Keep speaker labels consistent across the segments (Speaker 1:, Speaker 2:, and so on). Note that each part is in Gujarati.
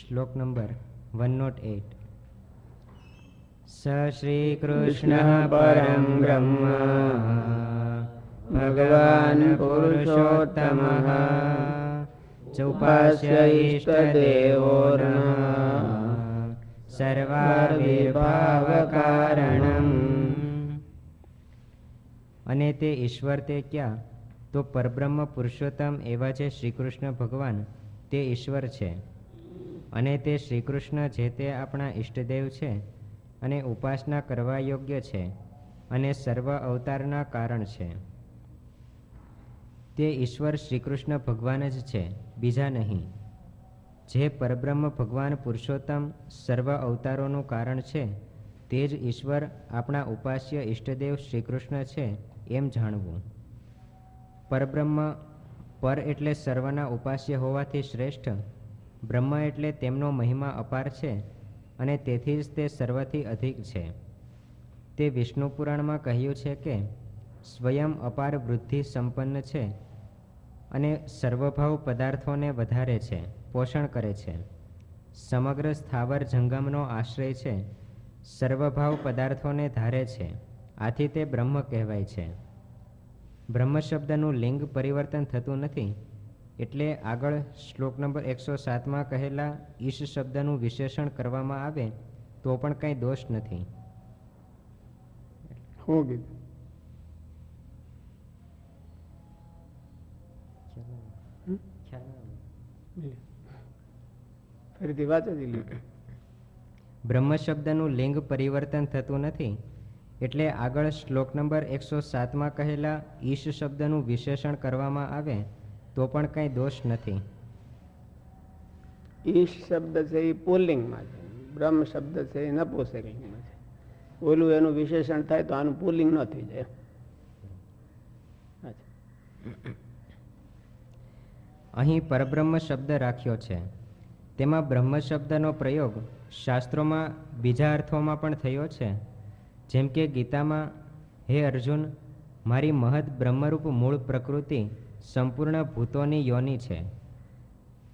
Speaker 1: શ્લોક નંબર વન નોટ એટ સ શ્રી કૃષ્ણ પરમ બ્રહ્મ ભગવાન પુરુષોત્તમ ચોપાસ્ય ઈષ્ટદેવો સર્વાવિર્ભાવ અને તે ઈશ્વર તે ક્યાં? તો પરબ્રહ્મ પુરુષોત્તમ એવા છે શ્રી કૃષ્ણ ભગવાન, તે ઈશ્વર છે. અને તે શ્રી કૃષ્ણ જે તે આપણા ઈષ્ટદેવ છે અને ઉપાસના કરવા યોગ્ય છે અને સર્વ અવતારના કારણ છે. તે ઈશ્વર શ્રી કૃષ્ણ ભગવાન જ છે, બીજા નહીં. જે પરબ્રહ્મ ભગવાન પુરુષોત્તમ સર્વ અવતારોનું કારણ છે, તે જ ઈશ્વર આપણા ઉપાસ્ય ઈષ્ટદેવ શ્રી કૃષ્ણ છે એમ જાણવું. પરબ્રહ્મ પર એટલે સર્વના ઉપાસ્ય હોવાથી શ્રેષ્ઠ બ્રહ્મ એટલે તેમનો મહિમા અપાર છે અને તેથી જ તે સર્વથી અધિક છે. તે વિષ્ણુ પુરાણમાં કહ્યું છે કે સ્વયં અપાર વૃદ્ધિ સંપન્ન છે અને સર્વભાવ પદાર્થોને વધારે છે, પોષણ કરે છે. સમગ્ર સ્થાવર જંગમનો આશ્રય છે, સર્વભાવ પદાર્થોને ધારે છે, આથી તે બ્રહ્મ કહેવાય છે. બ્રહ્મ શબ્દનું લિંગ પરિવર્તન થતું નથી એટલે આગળ શ્લોક નંબર એકસો સાતમાં કહેલા ઈશ શબ્દનું વિશેષણ કરવામાં આવે તો પણ કંઈ દોષ નથી.
Speaker 2: ફરીથી વાંચો
Speaker 1: બ્રહ્મ શબ્દનું લિંગ પરિવર્તન થતું નથી એટલે આગળ શ્લોક નંબર એકસો સાતમાં કહેલા ઈશ શબ્દનું વિશેષણ કરવામાં આવે તો પણ કંઈ દોષ નથી.
Speaker 2: ઈશ શબ્દ છે એ પુલ્લિંગમાં છે. બ્રહ્મ શબ્દ છે એ નપુંસકલિંગમાં છે. ઓલું એનું વિશેષણ થાય તો આનું પુલ્લિંગ ન થઈ જાય.
Speaker 1: અહીં પરબ્રહ્મ શબ્દ રાખ્યો છે. તેમાં બ્રહ્મ શબ્દનો પ્રયોગ શાસ્ત્રોમાં બીજા અર્થોમાં પણ થયો છે. જેમ કે ગીતામાં હે અર્જુન મારી મહદ બ્રહ્મરૂપ મૂળ પ્રકૃતિ સંપૂર્ણ ભૂતોની યોની છે.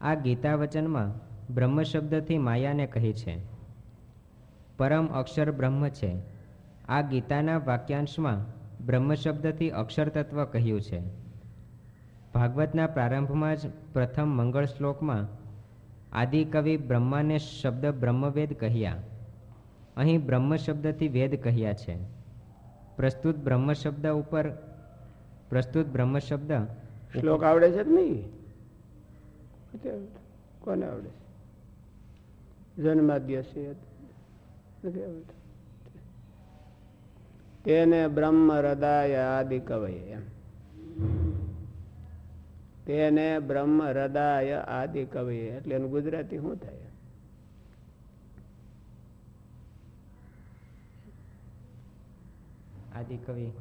Speaker 1: આ ગીતા વચનમાં બ્રહ્મ શબ્દથી માયાને કહી છે. પરમ અક્ષર બ્રહ્મ છે. આ ગીતાના વાક્યાંશમાં બ્રહ્મ શબ્દથી અક્ષર કહ્યું છે. ભાગવતના પ્રારંભમાં જ પ્રથમ મંગળ શ્લોકમાં આદિકવિ બ્રહ્માને શબ્દ બ્રહ્મવેદ કહ્યા. અહીં બ્રહ્મ શબ્દથી વેદ કહ્યા છે. પ્રસ્તુત બ્રહ્મ શબ્દ ઉપર પ્રસ્તુત બ્રહ્મ શબ્દ
Speaker 2: શ્લોક આવડે છે કે કોને આવડે છે? તેને બ્રહ્મ હૃદય આદિ કવય તેને બ્રહ્મ હૃદય આદિ કવય એટલે એનું ગુજરાતી શું થાય?
Speaker 1: આદિકવિ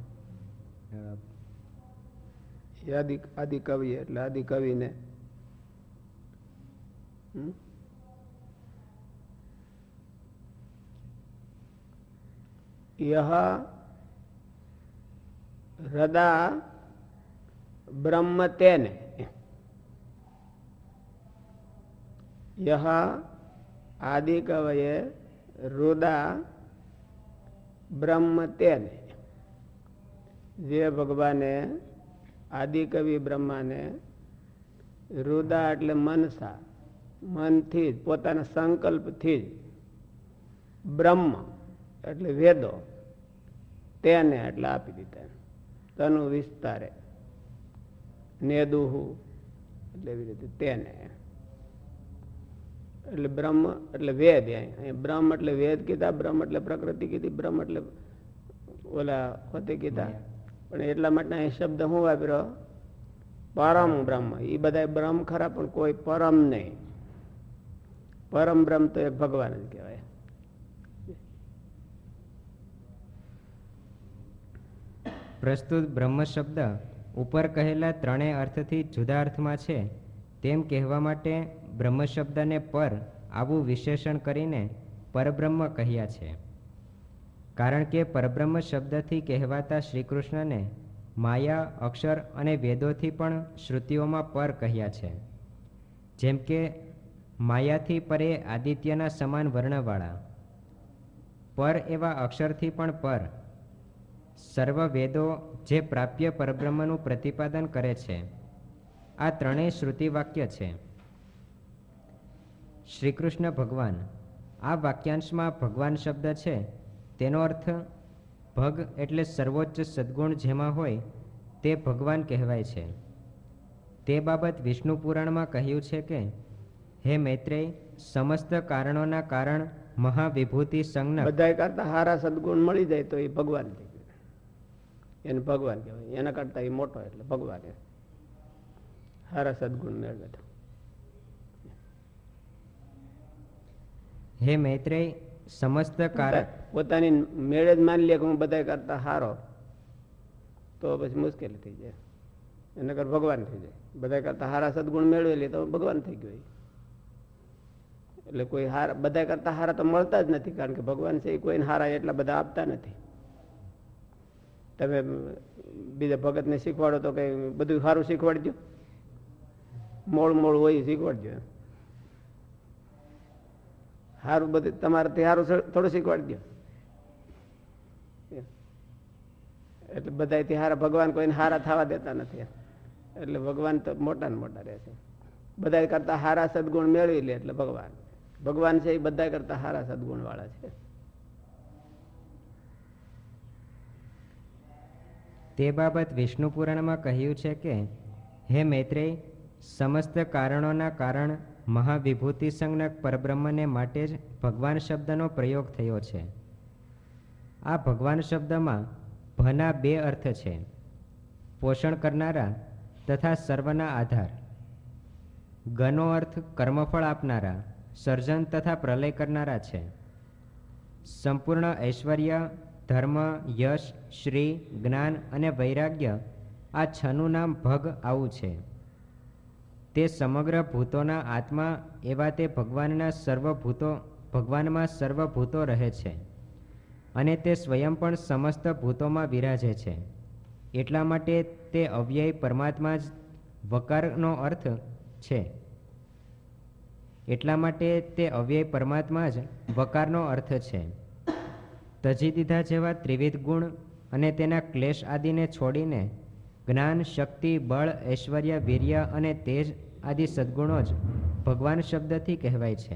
Speaker 1: અ,
Speaker 2: આદિ આદિ કવિ એટલે આદિ કવિને. યહ હૃદા બ્રહ્મ તેને. યહ આદિ કવયે રુદા બ્રહ્મ તેને. જે ભગવાને આદિકવિ બ્રહ્માને રુદા એટલે મનસા, મનથી જ, પોતાના સંકલ્પથી જ. બ્રહ્મ એટલે વેદો, તેને એટલે આપી દીધા તનુ વિસ્તારે. નેદુહુ એટલે એવી રીતે તેને. એટલે બ્રહ્મ એટલે વેદ બ્રહ્મ એટલે વેદ કીધા, બ્રહ્મ એટલે પ્રકૃતિ કીધી, બ્રહ્મ એટલે ઓલા હોતે કીધા. પણ એટલા માટે અહીં શબ્દ હું વાપર્યો? પરમ બ્રહ્મ. એ બધા બ્રહ્મ ખરા, પણ કોઈ પરમ નહીં. પરમ બ્રહ્મ તો એ ભગવાન જ કહેવાય.
Speaker 1: પ્રસ્તુત બ્રહ્મ શબ્દ ઉપર કહેલા ત્રણેય અર્થથી જુદા અર્થમાં છે. તેમ કહેવા માટે બ્રહ્મ શબ્દને પર આવું વિશેષણ કરીને પરબ્રહ્મ કહ્યા છે. કારણ કે પરબ્રહ્મ શબ્દથી કહેવાતા શ્રીકૃષ્ણને માયા, અક્ષર અને વેદોથી પણ શ્રુતિઓમાં પર કહ્યા છે. જેમ કે, માયાથી પરે આદિત્યના સમાન વર્ણવાળા, પર એવા અક્ષરથી પણ પર, સર્વ વેદો જે પ્રાપ્ય પરબ્રહ્મનું પ્રતિપાદન કરે છે. આ ત્રણેય શ્રુતિ વાક્ય છે. શ્રીકૃષ્ણ ભગવાન, આ વાક્યાંશમાં ભગવાન શબ્દ છે. તેનો અર્થ ભગ એટલે સર્વોચ્ચ સદ્ગુણ જેમાં હોય તે ભગવાન કહેવાય છે. તે બાબત વિષ્ણુ પુરાણમાં કહ્યું છે કે હે મૈત્રેય સમસ્ત કારણોના કારણ મહાવિભૂતિ સંજ્ઞ
Speaker 2: બધાય કરતા સારા સદગુણ મળી જાય તો એ ભગવાન એને ભગવાન કહેવાય. એના કરતા એ મોટો એટલે ભગવાન એમ. સારા સદગુણ મેળવે
Speaker 1: હે મૈત્રેય સમસ્ત કારણ
Speaker 2: પોતાની મેળે જ માની લે કે હું બધા કરતા હારો. તો પછી મુશ્કેલી થઈ જાય. એના કર ભગવાન થઈ જાય. બધા કરતા હારા સદગુણ મેળવી લે તો ભગવાન થઈ ગયો એટલે કોઈ હારા બધા કરતા હારા તો મળતા જ નથી, કારણ કે ભગવાન છે એ કોઈને હારા એટલા બધા આપતા નથી. તમે બીજા ભગતને શીખવાડો તો કઈ બધું સારું શીખવાડજો. મોળ મોળ હોય શીખવાડજો એમ. સારું બધું તમારાથી સારું થોડું શીખવાડી દો એટલે બધાથી હારા ભગવાન કોઈને હારા થવા દેતા નથી એટલે ભગવાન તો મોટા ને મોટા રહે છે બધા કરતા હારા સદગુણ મેળવી લે એટલે ભગવાન. ભગવાન છે એ બધા કરતા હારા સદગુણ વાળા છે.
Speaker 1: તે બાબત વિષ્ણુ પુરાણમાં કહ્યું છે કે, હે મૈત્રેય, સમસ્ત કારણોના કારણ મહાવિભૂતિ સંજ્ઞક પરબ્રહ્મને માટે જ ભગવાન શબ્દનો પ્રયોગ થયો છે. આ ભગવાન શબ્દમાં ભના બે અર્થ છે. પોષણ કરનારા તથા સર્વના આધાર. ગનો અર્થ કર્મફળ આપનારા, સર્જન તથા પ્રલય કરનારા છે. સંપૂર્ણ ઐશ્વર્ય, ધર્મ, યશ, શ્રી, જ્ઞાન અને વૈરાગ્ય આ છનું નામ ભગ આવું છે. તે સમગ્ર ભૂતોના આત્મા એવા તે ભગવાનના સર્વભૂતો, ભગવાનમાં સર્વભૂતો રહે છે અને તે સ્વયં પણ સમસ્ત ભૂતોમાં વિરાજે છે. એટલા માટે તે અવ્યય પરમાત્મા જ વકારનો અર્થ છે. એટલા માટે તે અવ્યય પરમાત્મા જ વકારનો અર્થ છે. તજી દીધા જેવા ત્રિવિધ ગુણ અને તેના ક્લેશ આદિને છોડીને જ્ઞાન, શક્તિ, બળ, ઐશ્વર્ય, વીર્ય અને તેજ આદિ સદ્ગુણો જ ભગવાન શબ્દથી કહેવાય છે.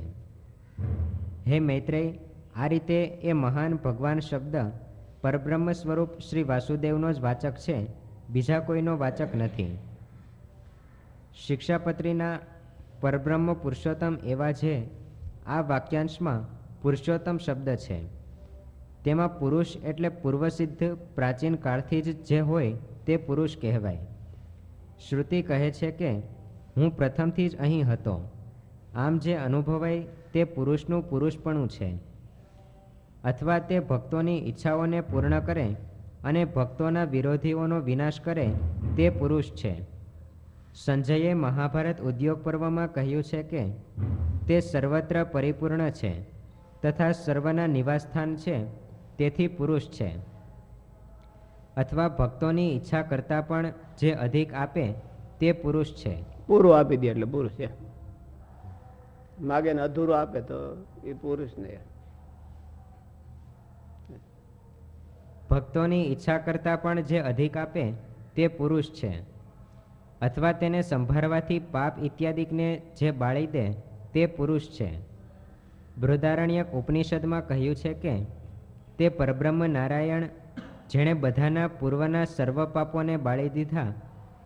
Speaker 1: હે મૈત્રેય, આ રીતે એ મહાન ભગવાન શબ્દ પરબ્રહ્મ સ્વરૂપ શ્રી વાસુદેવનો જ વાચક છે, બીજા કોઈનો વાચક નથી. શિક્ષાપત્રીના પરબ્રહ્મ પુરુષોત્તમ એવા છે આ વાક્યાંશમાં પુરુષોત્તમ શબ્દ છે. તેમાં પુરુષ એટલે પૂર્વસિદ્ધ પ્રાચીન કાળથી જ જે હોય તે પુરુષ કહેવાય. શ્રુતિ કહે છે કે, હું પ્રથમથી જ અહીં હતો. આમ જે અનુભવાય તે પુરુષનું પુરુષપણું છે. અથવા તે ભક્તોની ઈચ્છાઓને પૂર્ણ કરે અને ભક્તોના વિરોધીઓનો વિનાશ કરે તે પુરુષ છે. સંજયે મહાભારત ઉદ્યોગ પર્વમાં કહ્યું છે કે, તે સર્વત્ર પરિપૂર્ણ છે તથા સર્વના નિવાસસ્થાન છે, તેથી પુરુષ છે. અથવા ભક્તોની ઈચ્છા કરતાં પણ જે અધિક આપે તે પુરુષ છે.
Speaker 2: પૂરું આપી દે એટલે પુરુષ છે. માગે ને અધૂરું આપે તો એ પુરુષ ને.
Speaker 1: ભક્તોની ઈચ્છા કરતાં પણ જે અધિક આપે તે પુરુષ છે. અથવા તેને સંભાળવાથી પાપ ઇત્યાદિકને જે બાળી દે તે પુરુષ છે. બૃહદારણ્યક ઉપનિષદમાં કહ્યું છે કે તે પરબ્રહ્મ નારાયણ જેણે બધાના પૂર્વના સર્વ પાપોને બાળી દીધા,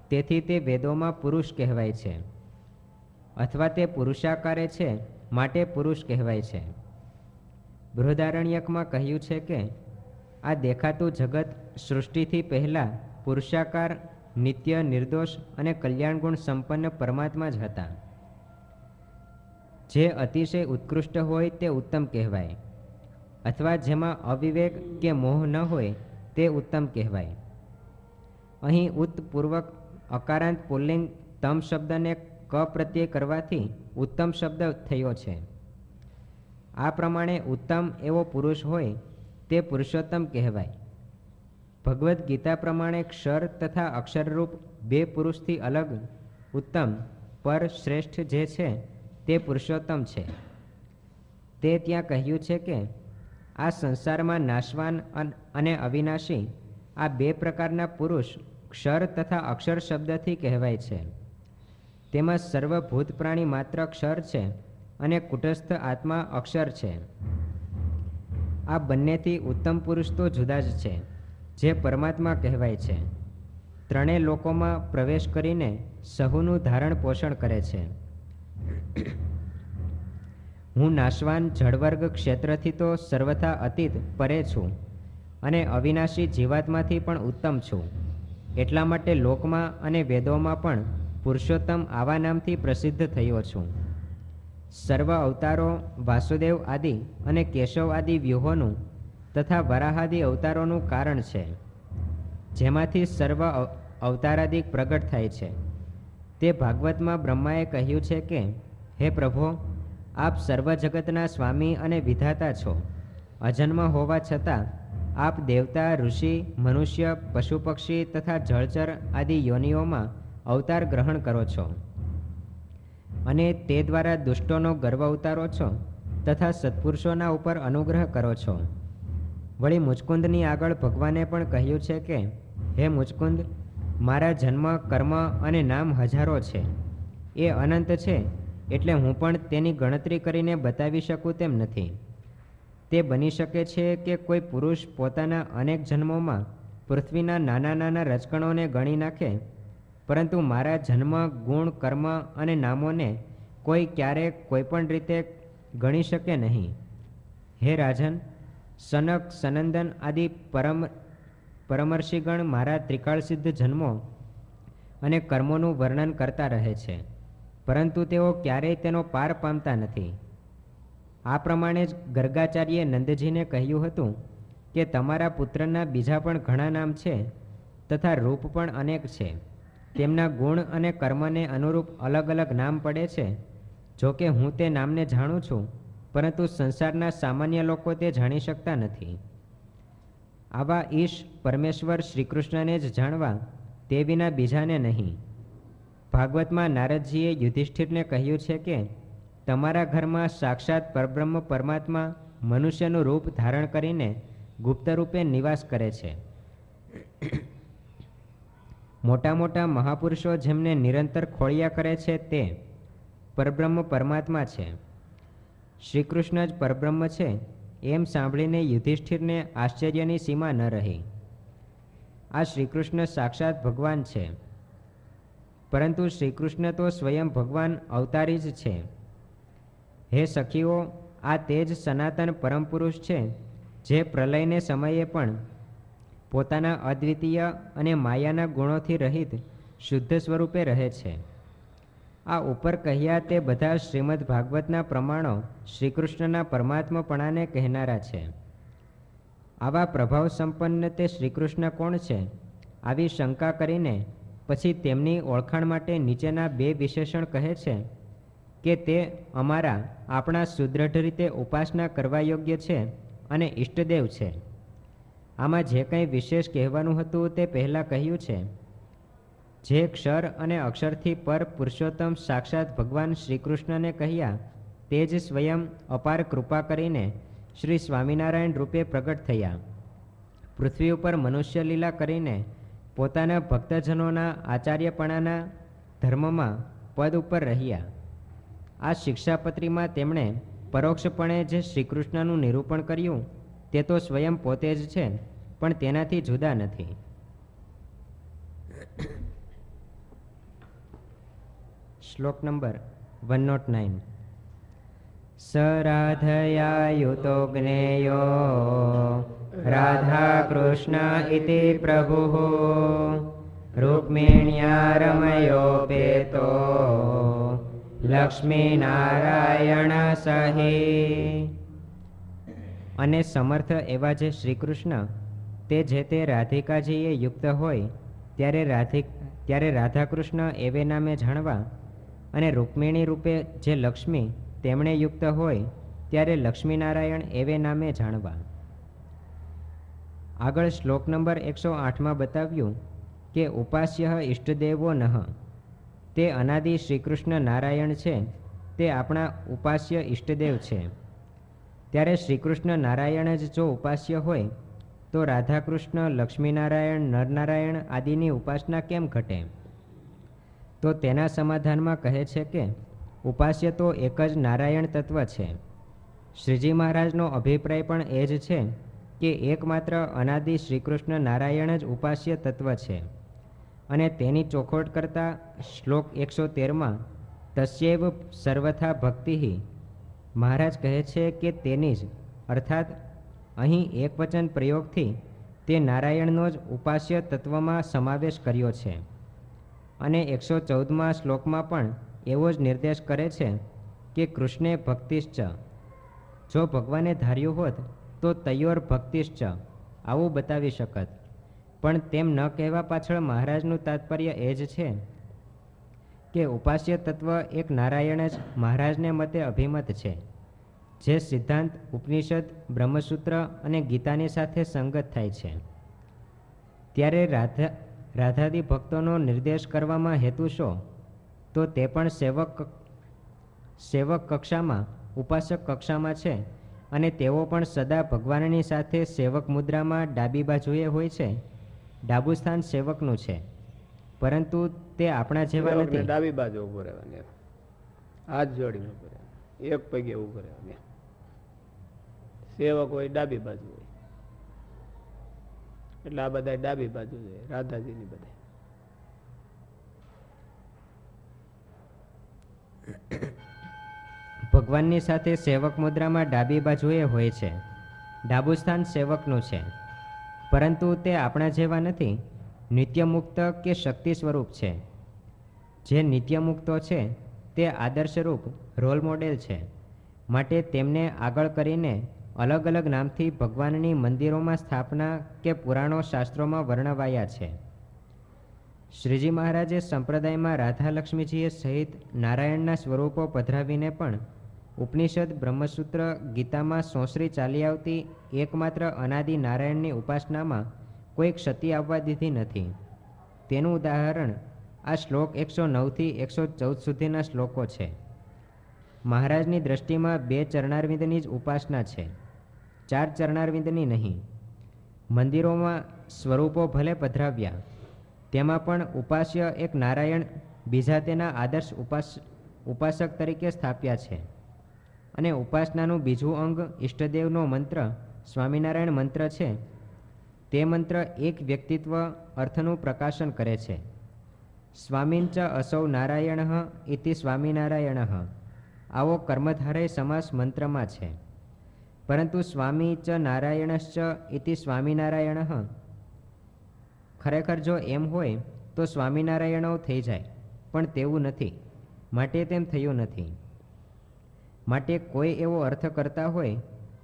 Speaker 1: તેથી તે વેદોમાં પુરુષ કહેવાય છે. અથવા તે પુરુષાકારે છે, માટે પુરુષ કહેવાય છે. બૃહદારણ્યકમાં કહ્યું છે કે, આ દેખાતું જગત સૃષ્ટિથી પહેલાં પુરુષાકાર, નિત્ય, નિર્દોષ અને કલ્યાણ ગુણ સંપન્ન પરમાત્મા જ હતા. જે અતિશય ઉત્કૃષ્ટ હોય તે ઉત્તમ કહેવાય. અથવા જેમાં અવિવેક કે મોહ ન હોય તે ઉત્તમ કહેવાય. અહીં ઉત્તપૂર્વક અકારાંત પુલ્લિંગ તમ શબ્દને ક પ્રત્યે કરવાથી ઉત્તમ શબ્દ થયો છે. આ પ્રમાણે ઉત્તમ એવો પુરુષ હોય તે પુરુષોત્તમ કહેવાય. ભગવદ્ ગીતા પ્રમાણે ક્ષર તથા અક્ષરરૂપ બે પુરુષથી અલગ ઉત્તમ પર શ્રેષ્ઠ જે છે તે પુરુષોત્તમ છે. તે ત્યાં કહ્યું છે કે આ સંસારમાં નાશવાન અને અવિનાશી, આ બે પ્રકારના પુરુષ ક્ષર તથા અક્ષર શબ્દથી કહેવાય છે. તેમાં સર્વભૂત પ્રાણી માત્ર ક્ષર છે અને કુટસ્થ આત્મા અક્ષર છે. આ બંનેથી ઉત્તમ પુરુષ તો જુદા જ છે, જે પરમાત્મા કહેવાય છે. ત્રણેય લોકોમાં પ્રવેશ કરીને સહુનું ધારણ પોષણ કરે છે. હું નાશવાન જળવર્ગ ક્ષેત્રથી તો સર્વથા અતીત પરે છું અને અવિનાશી જીવાતમાંથી પણ ઉત્તમ છું. એટલા માટે લોકમાં અને વેદોમાં પણ પુરુષોત્તમ આવા નામથી પ્રસિદ્ધ થયો છું. સર્વ અવતારો વાસુદેવ આદિ અને કેશવ આદિ વ્યૂહોનું તથા વરાહાદિ અવતારોનું કારણ છે, જેમાંથી સર્વ અવ- અવતારાદિક પ્રગટ થાય છે. તે ભાગવતમાં બ્રહ્માએ કહ્યું છે કે, હે પ્રભો આપ સર્વ જગતના સ્વામી અને વિધાતા છો. અજન્મ હોવા છતાં, આપ દેવતા, ઋષિ, મનુષ્ય પશુ પક્ષી તથા જળચર આદિ યોનિઓમાં અવતાર ગ્રહણ કરો છો. અને તે દ્વારા દુષ્ટોનો ગર્વ ઉતારો છો તથા સત્પુરુષોના ઉપર અનુગ્રહ કરો છો. વળી મુચકુંદની આગળ ભગવાને પણ કહ્યું છે કે, હે મુચકુંદ મારા જન્મ, કર્મ અને નામ હજારો છે. એ અનંત છે એટલે હું પણ તેની ગણતરી કરીને બતાવી શકું તેમ નથી. તે બની શકે છે કે કોઈ પુરુષ પોતાના અનેક જન્મોમાં પૃથ્વીના નાના નાના રચકણોને ગણી નાખે, પરંતુ મારા જન્મ, ગુણ, કર્મ અને નામોને કોઈ ક્યારેક કોઈ પણ રીતે ગણી શકે નહીં. હે રાજન, સનક, સનંદન આદિ પરમ, પરમર્ષિગણ મારા ત્રિકાળસિદ્ધ જન્મો અને કર્મોનું વર્ણન કરતા રહે છે. પરંતુ તેઓ ક્યારેય તેનો પાર પામતા નથી. આ પ્રમાણે જ ગર્ગાચાર્યે નંદજીને કહ્યું હતું કે તમારા પુત્રના બીજા પણ ઘણા નામ છે તથા રૂપ પણ અનેક છે. તેમના ગુણ અને કર્મને અનુરૂપ અલગ અલગ નામ પડે છે. જો કે હું તે નામને જાણું છું, પરંતુ સંસારના સામાન્ય લોકો તે જાણી શકતા નથી. આવા ઈશ પરમેશ્વર શ્રીકૃષ્ણને જ જાણવા તે વિના બીજાને નહીં. ભાગવતમાં નારદજીએ યુધિષ્ઠિરને કહ્યું છે કે, તમારા ઘરમાં સાક્ષાત પરબ્રહ્મ પરમાત્મા મનુષ્યનું રૂપ ધારણ કરીને ગુપ્ત રૂપે નિવાસ કરે છે. મોટા મોટા મહાપુરુષો જેમને નિરંતર ખોળિયા કરે છે તે પરબ્રહ્મ પરમાત્મા છે. શ્રી કૃષ્ણ જ પરબ્રહ્મ છે એમ સાંભળીને યુધિષ્ઠિરને આશ્ચર્યની સીમા ન રહી. આ શ્રીકૃષ્ણ સાક્ષાત ભગવાન છે. પરંતુ શ્રીકૃષ્ણ તો સ્વયં ભગવાન અવતારી જ છે. હે સખીઓ, આ તે જ સનાતન પરમ પુરુષ છે, જે પ્રલયને સમયે પણ પોતાના અદ્વિતીય અને માયાના ગુણોથી રહિત શુદ્ધ સ્વરૂપે રહે છે. આ ઉપર કહ્યા તે બધા શ્રીમદ ભાગવતના પ્રમાણો શ્રીકૃષ્ણના પરમાત્મપણાને કહેનારા છે. આવા પ્રભાવ સંપન્ન તે શ્રીકૃષ્ણ કોણ છે? આવી શંકા કરીને પછી તેમની ઓળખાણ માટે નીચેના બે વિશેષણ કહે છે કે તે અમારા, આપણા સુદૃઢ રીતે ઉપાસના કરવા યોગ્ય છે અને ઈષ્ટદેવ છે. આમાં જે કંઈ વિશેષ કહેવાનું હતું તે પહેલાં કહ્યું છે. જે ક્ષર અને અક્ષરથી પર પુરુષોત્તમ સાક્ષાત ભગવાન શ્રીકૃષ્ણને કહ્યા, તે જ સ્વયં અપાર કૃપા કરીને શ્રી સ્વામિનારાયણ રૂપે પ્રગટ થયા. પૃથ્વી ઉપર મનુષ્ય લીલા કરીને પોતાના ભક્તજનોના આચાર્યપણાના ધર્મમાં પદ ઉપર રહ્યા. આ શિક્ષાપત્રીમાં તેમણે પરોક્ષપણે જે શ્રીકૃષ્ણનું નિરૂપણ કર્યું, તે તો સ્વયં પોતે જ છે, પણ તેનાથી જુદા નથી. શ્લોક નંબર વન નોટ નાઇન. સરાધયા રાધયા યુતો જ્ઞેયો રાધા કૃષ્ણ प्रभुः। रुक्मिण्या रमयोपेतो લક્ષ્મીનારાયણ સહી અને સમર્થ એવા જે શ્રી કૃષ્ણ તે જે તે રાધિકાજીએ યુક્ત હોય, ત્યારે રાધિક ત્યારે રાધાકૃષ્ણ એવે નામે જાણવા અને રૂકમિણી રૂપે જે લક્ષ્મી તેમણે યુક્ત હોય, ત્યારે લક્ષ્મીનારાયણ એવે નામે જાણવા. આગળ શ્લોક નંબર એકસો આઠમાં બતાવ્યું કે ઉપાસ્ય ઇષ્ટદેવો નહ. તે અનાદિ શ્રીકૃષ્ણ નારાયણ છે. તે આપણા ઉપાસ્ય ઈષ્ટદેવ છે. ત્યારે શ્રીકૃષ્ણ નારાયણ જ જો ઉપાસ્ય હોય, તો રાધાકૃષ્ણ, લક્ષ્મીનારાયણ, નરનારાયણ આદિની ઉપાસના કેમ ઘટે? તો તેના સમાધાનમાં કહે છે કે ઉપાસ્ય તો એક જ નારાયણ તત્વ છે. શ્રીજી મહારાજનો અભિપ્રાય પણ એ જ છે કે એકમાત્ર અનાદિ શ્રીકૃષ્ણ નારાયણ જ ઉપાસ્ય તત્વ છે. અને તેની ચોખવટ કરતા શ્લોક એકસો તેરમાં, તસ્યૈવ સર્વથા ભક્તિ મહારાજ કહે છે કે તેની જ, અર્થાત અહીં એકવચન પ્રયોગથી તે નારાયણનો જ ઉપાસ્ય તત્વમાં સમાવેશ કર્યો છે. અને એકસો ચૌદમાં શ્લોકમાં પણ એવો જ નિર્દેશ કરે છે કે કૃષ્ણે ભક્તિશ્ચ. જો ભગવાને ધાર્યું હોત તો તૈયોર ભક્તિશ્ચ, આવું બતાવી શકત. પણ તેમ ન કહેવા પાછળ મહારાજનું તાત્પર્ય એ જ છે કે ઉપાસ્ય તત્વ એક નારાયણ જ મહારાજને મતે અભિમત છે. જે સિદ્ધાંત, ઉપનિષદ, બ્રહ્મસૂત્ર અને ગીતાની સાથે સંગત થાય છે. ત્યારે રાધા, રાધાદી ભક્તોનો નિર્દેશ કરવામાં હેતુ શો? તો તે પણ સેવક સેવક કક્ષામાં, ઉપાસક કક્ષામાં છે. અને તેઓ પણ સદા ભગવાનની સાથે સેવક મુદ્રામાં ડાબી બાજુએ હોય છે. ડાબું સ્થાન સેવકનું છે. પરંતુ તે આપણા જેવા નથી.
Speaker 2: ડાબી બાજુ ઉભું રહેવાની. હાથ જોડીને ઉભું રહેવાનું. એક પગે ઉભું રહેવાનું સેવક હોય ડાબી બાજુ હોય. એટલે આ બધા ડાબી બાજુ છે રાધાજીની બધા
Speaker 1: ભગવાનની સાથે સેવક મુદ્રામાં ડાબી બાજુએ હોય છે. ડાબું સ્થાન સેવકનું છે. પરંતુ તે આપણા જેવા નથી. નિત્યમુક્ત કે શક્તિ સ્વરૂપ છે. જે નિત્યમુક્તો છે, તે આદર્શરૂપ રોલ મોડેલ છે. માટે તેમને આગળ કરીને અલગ અલગ નામથી ભગવાનની મંદિરોમાં સ્થાપના કે પુરાણો શાસ્ત્રોમાં વર્ણવાયા છે. શ્રીજી મહારાજે સંપ્રદાયમાં રાધા લક્ષ્મીજીએ સહિત નારાયણના સ્વરૂપો પધરાવીને પણ ઉપનિષદ, બ્રહ્મસૂત્ર, ગીતામાં સોંસરી ચાલી આવતી એકમાત્ર અનાદિ નારાયણની ઉપાસનામાં કોઈ ક્ષતિ આવવા દીધી નથી. તેનું ઉદાહરણ આ શ્લોક એકસો નવથી એકસો ચૌદ સુધીના શ્લોકો છે. મહારાજની દ્રષ્ટિમાં બે ચરણારવિંદની જ ઉપાસના છે. ચાર ચરણારવિંદની નહીં. મંદિરોમાં સ્વરૂપો ભલે પધરાવ્યા, તેમાં પણ ઉપાસ્ય એક નારાયણ બીજા તેના આદર્શ ઉપાસ, ઉપાસક તરીકે સ્થાપ્યા છે. અને ઉપાસનાનું બીજું અંગ ઈષ્ટદેવનો મંત્ર, સ્વામિનારાયણ મંત્ર છે. તે મંત્ર એક વ્યક્તિત્વ અર્થનું પ્રકાશન કરે છે. સ્વામીંચ અસૌ નારાયણ ઇતિ સ્વામિનારાયણ. આવો કર્મધારય સમાસ મંત્રમાં છે. પરંતુ સ્વામી ચ નારાયણશ્ચ ઇતિ સ્વામિનારાયણ. ખરેખર જો એમ હોય, તો સ્વામિનારાયણો થઈ જાય, પણ તેવું નથી. માટે તેમ થયું નથી. માટે કોઈ એવો અર્થ કરતા હોય,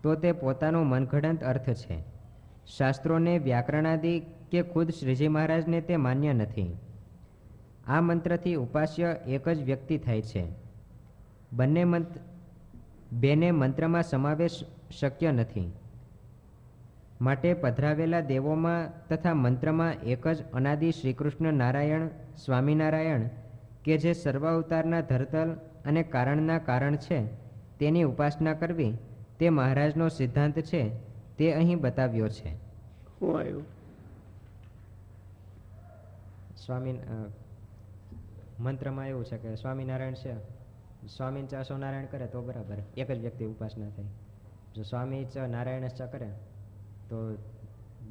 Speaker 1: તો તે પોતાનો મનઘડંત અર્થ છે. શાસ્ત્રોને વ્યાકરણાદિ કે ખુદ શ્રીજી મહારાજને તે માન્ય નથી. આ મંત્રથી ઉપાસ્ય એક જ વ્યક્તિ થાય છે. બંને મંત્ર, બેને મંત્રમાં સમાવેશ શક્ય નથી. માટે પધરાવેલા દેવોમાં તથા મંત્રમાં એક જ અનાદિ શ્રીકૃષ્ણ નારાયણ, સ્વામિનારાયણ, કે જે સર્વાવતારના ધરતલ અને કારણના કારણ છે તેની ઉપાસના કરવી તે મહારાજનો સિદ્ધાંત છે તે અહીં બતાવ્યો છે.
Speaker 2: શું આવ્યું
Speaker 1: સ્વામી મંત્રમાં એવું છે કે સ્વામિનારાયણ છે સ્વામી ચ નારાયણ કરે તો બરાબર એક જ વ્યક્તિ ઉપાસના થાય. જો સ્વામી ચ નારાયણ ચ કરે તો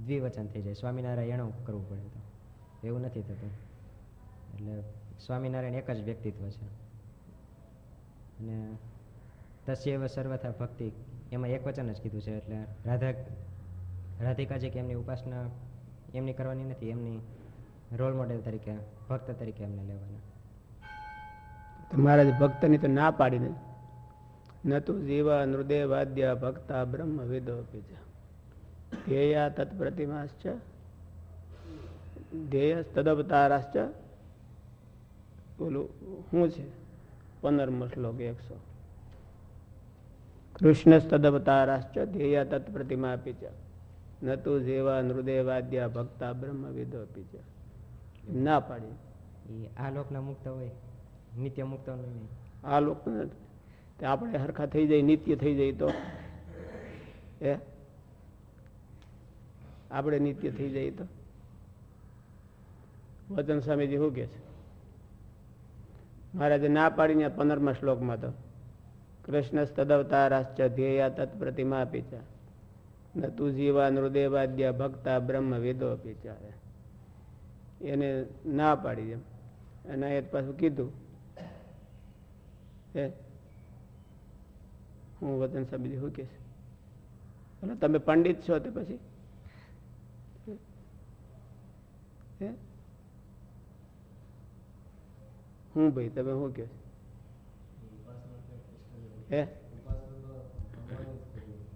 Speaker 1: દ્વિવચન થઈ જાય. સ્વામિનારાયણ કરવું પડે તો. એવું નથી થતું. એટલે સ્વામિનારાયણ એક જ વ્યક્તિત્વ છે. અને તસ્યવ સર્વથા ભક્તિ. એમાં એક વચન જ કીધું છે એટલે રાધા, રાધિકાજી કે એમની ઉપાસના એમની કરવાની નથી, એમની રોલ મોડેલ તરીકે, ભક્ત તરીકે એમને લેવાના.
Speaker 2: મહારાજ, ભક્તની તો ના પાડીને ન તું જીવા નૃદય વાદ્ય ભક્તા બ્રહ્મ વિદો બીજા. ધ્યેયા તત્પ્રતિમાશ્ચ ધ્યેય તદવતારાશ્ચ ઓલું શું છે? પંદરમો શ્લોક, એકસો. કૃષ્ણ તદવતારાશ્ચ ધ્યેય તત્પ્રતિમા આપી છે ન તુ જીવ નૃદય વાદ્ય ભક્તા બ્રહ્મવિદો વિદો બીજા ના પાડી
Speaker 1: આ લોકના મુક્ત હોય નિત્ય મુક્ત નહીં
Speaker 2: આ લોક આપણે હરખા થઈ જાય નિત્ય થઈ જાય તો. એ આપણે નિત્ય થઈ જાય તો. વચન સ્વામીજી શું કે છે? મહારાજે ના પાડીને પંદરમા શ્લોકમાં તો કૃષ્ણ તદવતારાશ્ચ ધ્યેયા તત્પ્રતિમા પિચા ન તું જીવા નૃદેવાદ્ય ભક્તા બ્રહ્મ વેદો પીચા એને ના પાડી એમ। અને એ પાછું કીધું, હે, હું વચન સમજી શું કહીશ. અને તમે પંડિત છો તે પછી? હે, હું? ભાઈ, તમે શું કહો હે?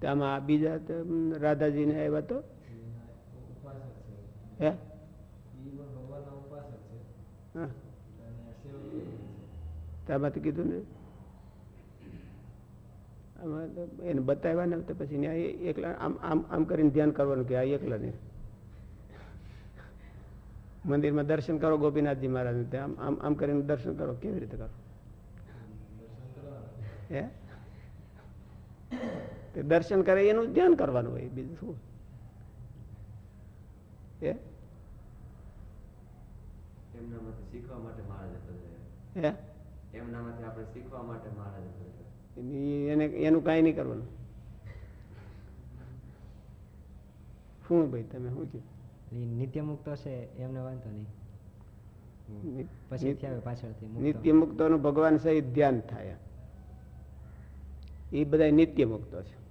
Speaker 2: આમાં બીજા રાધાજીને આવ્યા તો? હે? તામાં તો કીધું ને? આમાં એને બતાવ્યા ને, તો પછી ત્યાં એકલા, આમ આમ આમ કરીને ધ્યાન કરવાનું કે આ એકલા ને મંદિરમાં દર્શન કરો ગોપીનાથજી મહારાજ આમ આમ આમ કરીને દર્શન કરો, કેવી રીતે કરો? હે? દર્શન કરે એનું ધ્યાન કરવાનું હોય બીજું શું? હે?
Speaker 3: એમનામાંથી શીખવા માટે મહારાજે કર્યું
Speaker 2: હે?
Speaker 3: એમનામાંથી આપણે શીખવા માટે મહારાજે કર્યું
Speaker 2: એની- એને એનું કઈ નહીં કરવાનું. શું ભાઈ તમે શું કહ્યું
Speaker 1: એ નિત્ય મુક્ત છે એમને વાંધો નહીં.
Speaker 2: નિ-
Speaker 1: પછી આવે પાછળથી મુક્તો.
Speaker 2: નિત્ય મુક્તોનું ભગવાન સહિત ધ્યાન થાય. એ બધા નિત્ય ભક્તો છે.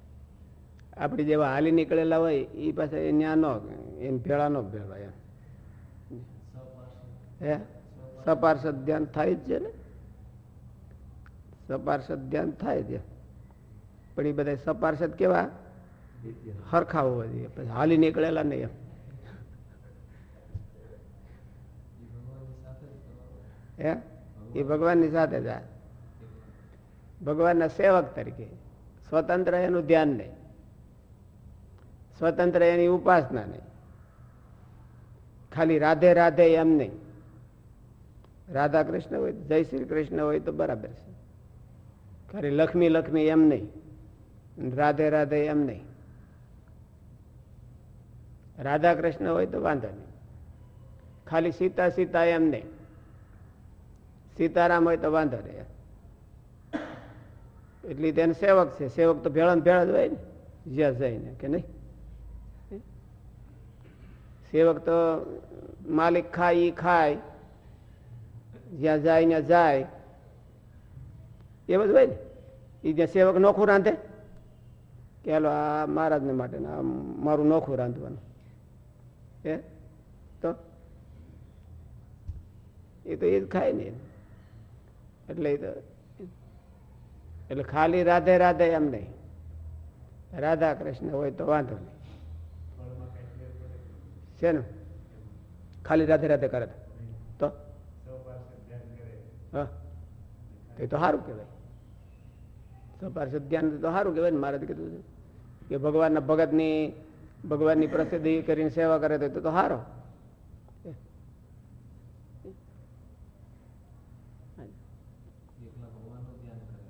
Speaker 2: આપણી જેવા હાલી નીકળેલા હોય, એ પાછા ન્યા નો એને ભેળા નો ભેળવાય એમ. હે? સપાર્ષદ ધ્યાન થાય જ છે ને? સપાર્ષદ ધ્યાન થાય છે પણ એ બધા સપાર્ષદ કેવા? હરખા હોવા જોઈએ પછી હાલી નીકળેલા નહીં એમ. હે? એ ભગવાનની સાથે જાય ભગવાનના સેવક તરીકે. સ્વતંત્ર એનું ધ્યાન નહીં. સ્વતંત્ર એની ઉપાસના નહીં. ખાલી રાધે રાધે એમ નહીં. રાધા કૃષ્ણ હોય જય શ્રી કૃષ્ણ હોય તો બરાબર છે. ખાલી લક્ષ્મી લક્ષ્મી એમ નહીં. રાધે રાધે એમ નહીં. રાધા કૃષ્ણ હોય તો વાંધો નહીં. ખાલી સીતા સીતા એમ નહીં. સીતારામ હોય તો વાંધો નહીં. એટલી તેને સેવક છે. સેવક તો ભેળા ને ભેળા જ હોય ને, જ્યાં જઈને, કે નહીં? સેવક તો માલિક ખાય, ઈ ખાય. જ્યાં જાય ને જાય. એ બધું હોય ને? એ જ્યાં સેવક નોખું રાંધે? કે હાલો, આ મહારાજને માટે ને, આ મારું નોખું રાંધવાનું. હે? તો? એ તો એ જ ખાય ને એટલે એ તો એટલે ખાલી રાધે રાધે એમ નહીં. રાધા કૃષ્ણ હોય તો વાંધો નહીં. છે ને? ખાલી રાધે રાધે કરે તો. હા. એ તો સારું કહેવાય. સપાર્ષદ ધ્યાન તો સારું કહેવાય ને મારે તો કીધું કે ભગવાનના ભગતની, ભગવાનની પ્રસિદ્ધિ કરીને સેવા કરે તો તો સારો
Speaker 3: એકલા ભગવાનનું ધ્યાન કરે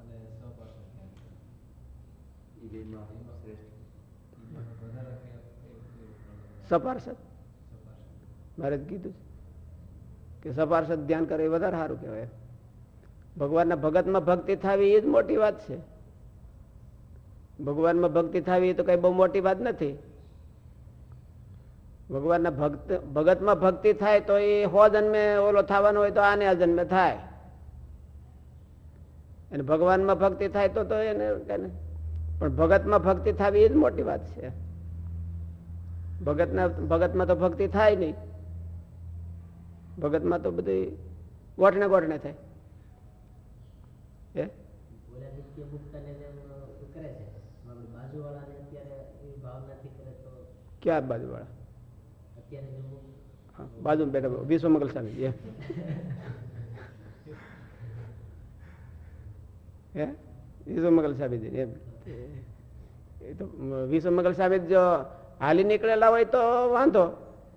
Speaker 3: અને સ્વપાર્ષદ ધ્યાન કરે એ બેમાં શ્રેષ્ઠ વધારે
Speaker 2: સપાર્ષદ. મારે કીધું છે કે સપાર્ષદ ધ્યાન કરે એ વધારે સારું કહેવાય ભગવાનના ભગતમાં ભક્તિ થાવી એ જ મોટી વાત છે. ભગવાનમાં ભક્તિ થાવી એ તો કઈ બહુ મોટી વાત નથી. ભગવાનના ભક્ત, ભગતમાં ભક્તિ થાય તો એ હો જન્મે, ઓલો થવાનો હોય તો આને આ જન્મે થાય. અને ભગવાનમાં ભક્તિ થાય તો એને. પણ ભગતમાં ભક્તિ થાવી એ જ મોટી વાત છે. ભગતના ભગતમાં તો ભક્તિ થાય નહીં. ભગતમાં તો બધી ગોઠને ગોટને થાય. હે? ક્યાં બાજુ વાળા
Speaker 4: અત્યારે જે મુક્ત
Speaker 2: હા, બાજુમાં સ્વામી હે? વિશ્વમંગલ સાબિત એમ. એ તો વિશ્વમંગલ સાબિત જો હાલી નીકળેલા હોય તો વાંધો,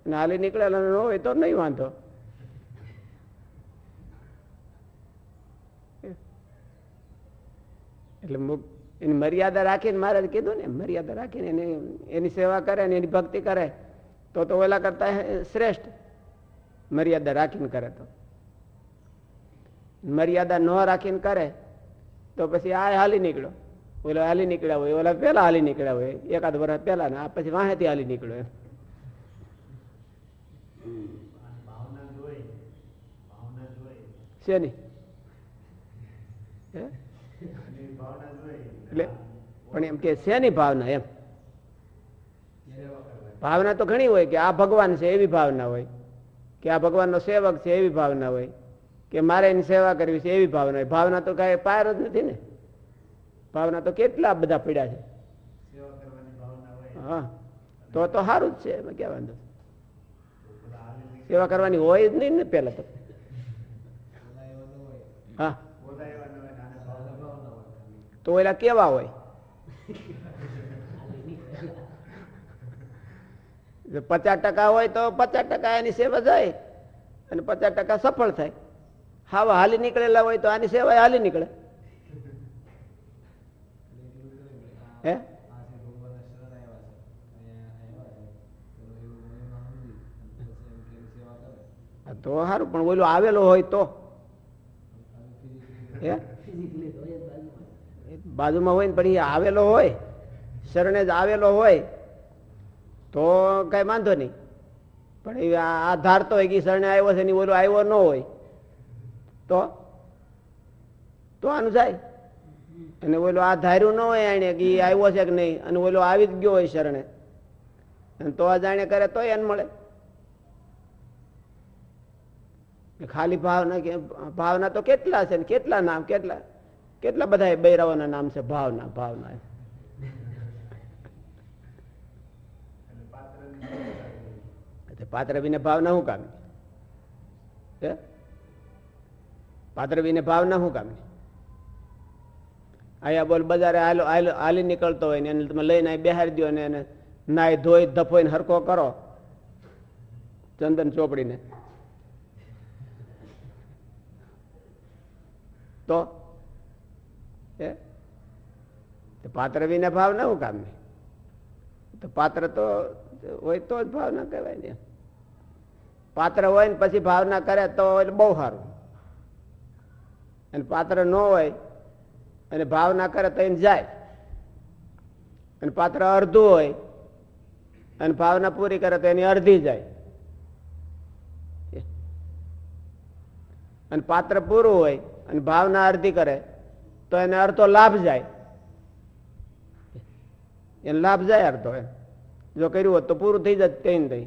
Speaker 2: અને હાલી નીકળેલા ન હોય તો નહીં વાંધો. એટલે એની મર્યાદા રાખીને મહારાજ કીધું ને, મર્યાદા રાખીને એની એની સેવા કરે ને એની ભક્તિ કરે, તો તો ઓલા કરતા શ્રેષ્ઠ. મર્યાદા રાખીને કરે તો. મર્યાદા ન રાખીને કરે, તો પછી આ હાલી નીકળ્યો. ઓલો હાલી નીકળ્યા હોય, ઓલા પહેલાં હાલી નીકળ્યા હોય, એકાદ વર્ષ પહેલાં ના પછી વાહેથી હાલી નીકળ્યો શેની? એટલે, પણ એમ કે શેની ભાવના એમ? ભાવના તો ઘણી હોય કે આ ભગવાન છે એવી ભાવના હોય, કે આ ભગવાનનો સેવક છે એવી ભાવના હોય, કે મારે એની સેવા કરવી છે એવી ભાવના હોય. ભાવના તો કાંઈ પાર જ નથી ને. ભાવના તો કેટલા બધા પડ્યા છે. હા તો તો સારું જ છે એમાં ક્યાં વાંધો. સેવા કરવાની હોય જ નહીં ને પેલા તો. હા. તો ઓલા કેવા હોય? પચાસ ટકા હોય તો પચાસ ટકા એની સેવા જાય અને પચાસ ટકા સફળ થાય. હાવા હાલી નીકળેલા હોય તો આની સેવા હાલી નીકળે. હે? તો સારું પણ ઓલો આવેલો હોય તો. હે?
Speaker 4: બાજુમાં
Speaker 2: હોય ને, પણ એ આવેલો હોય, શરણે જ આવેલો હોય, તો કઈ વાંધો નહીં. પણ એ આ ધારતો હોય કે શરણે આવ્યો છે ને બોલું આવ્યો ન હોય. તો? તો આનું જાય. અને ઓલો આ ધાર્યું ન હોય એને કે આવ્યો છે કે નહીં? અને ઓલો આવી જ ગયો હોય શરણે. અને તો જાણે કરે તો એને મળે. ખાલી ભાવના કે ભાવના તો કેટલા છે ને કેટલા નામ? કેટલા? કેટલા બધા બૈરાઓના નામ છે? ભાવના ભાવના. પાત્ર વિને ભાવના શું કામ? પાત્ર વિને ભાવના શું કામ? અહીંયા બોલ, બજારે હાલો હાલો નીકળતો હોય ને એને તમે લઈને બેહારી દો ને એને નાય ધોઈ, ધપોઈને હરકો કરો. ચંદન ચોપડીને. તો? એ પાત્ર વિના ભાવના શું કામ નહીં તો પાત્ર તો હોય તો જ ભાવના કહેવાય ને. પાત્ર હોય ને પછી ભાવના કરે તો બહુ સારું. અને પાત્ર ન હોય અને ભાવના કરે તો એને જાય. અને પાત્ર અડધું હોય અને ભાવના પૂરી કરે તો એની અડધી જાય. અને પાત્ર પૂરું હોય અને ભાવના અડધી કરે તો એને અડધો લાભ જાય. એને લાભ જાય અડધો એમ. જો કર્યું હોત તો પૂરું થઈ જાય કઈ થઈ.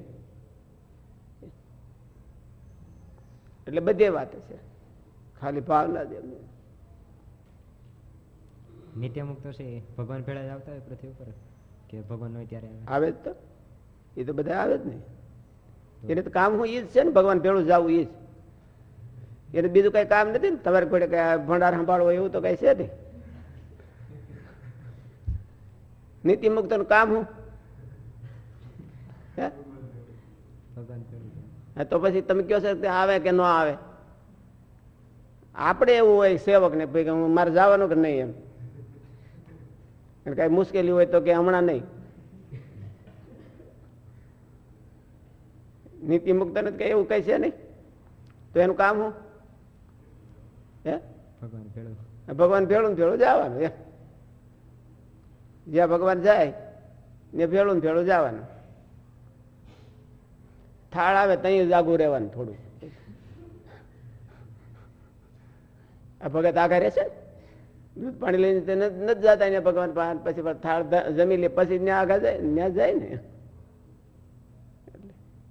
Speaker 2: એટલે બધી વાત છે. ખાલી ભાવના જ એમની.
Speaker 1: નિત્ય તો છે ભગવાન ભેળા જ આવતા હોય પૃથ્વી ઉપર કે ભગવાન હોય ત્યારે આવે
Speaker 2: જ તો. એ તો બધા આવે જ નહીં એને તો કામ હું એ જ છે ને ભગવાન ભેળું જવું એ જ. એને બીજું કઈ કામ નથી ને તમારે કોઈ ભંડાર સંભાળવો એવું તો કઈ છે નહીં. નીતિ મુક્તનું કામ હું તો પછી તમે કહો છો કે આવે કે ન આવે? આપણે એવું હોય સેવક ને ભાઈ હું મારે જવાનું કે નહીં એમ? કઈ મુશ્કેલી હોય તો કે હમણાં નહીં. નીતિ મુક્ત ને કઈ એવું કઈ છે નહીં? તો એનું કામ હું હે?
Speaker 1: ભગવાન ભેળું.
Speaker 2: ભગવાન ભેળું જવાનું એમ. જ્યાં ભગવાન જાય ને ભેળું ભેળું જવાનું થાળ આવે ત્યાં જાગું રહેવાનું થોડું. આ ભગત આગળ રહેશે? ને? દૂધ પાણી લઈને તે નથી જતા અહીંયા ભગવાન પાસે પછી થાળ જમી લે, પછી ત્યાં આગળ જાય, ત્યાં જાય ને.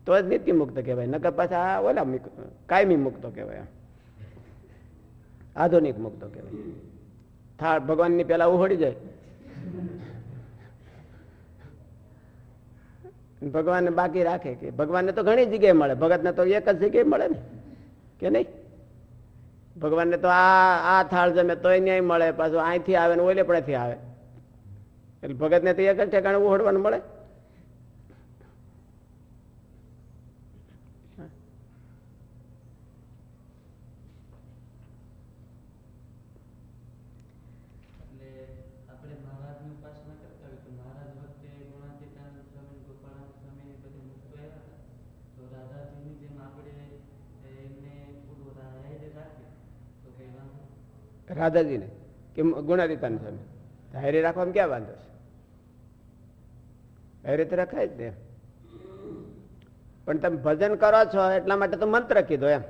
Speaker 2: તો જ નિત્ય મુક્ત કહેવાય, નકર પાછા ઓલા કાયમી મુક્તો કહેવાય આધુનિક મુક્તો કહેવાય. થાળ ભગવાનની પેલા ઉહોડી જાય. ભગવાનને બાકી રાખે કે ભગવાનને તો ઘણી જગ્યાએ મળે, ભગતને તો એક જ જગ્યાએ મળે ને, કે નહીં? ભગવાનને તો આ આ થાળ જમે તોય ન્યાય મળે, પાછું અહીંથી આવે ને ઓલે પણેથી આવે. એટલે ભગતને તો એક જ ઠેકાણે ઉહોડવાનું મળે
Speaker 3: એટલે ઉપાસના કરતા હોય તો મહારાજ વખતે ગુણાતીતાનંદ સ્વામી ગોપાળાનંદ સ્વામી બધી મુક્તો આવ્યા હતા તો રાધાજીની જેમ આપણે એમને થોડું રાયડે રાખીએ તો કઈ વાંધો
Speaker 2: રાધાજીને, કે ગુણાતીતાન સ્વામી હારે રાખવામાં ક્યાં વાંધો છે? હારે તો રખાય જ ને પણ તમે ભજન કરો છો એટલા માટે તો મંત્ર કીધો એમ.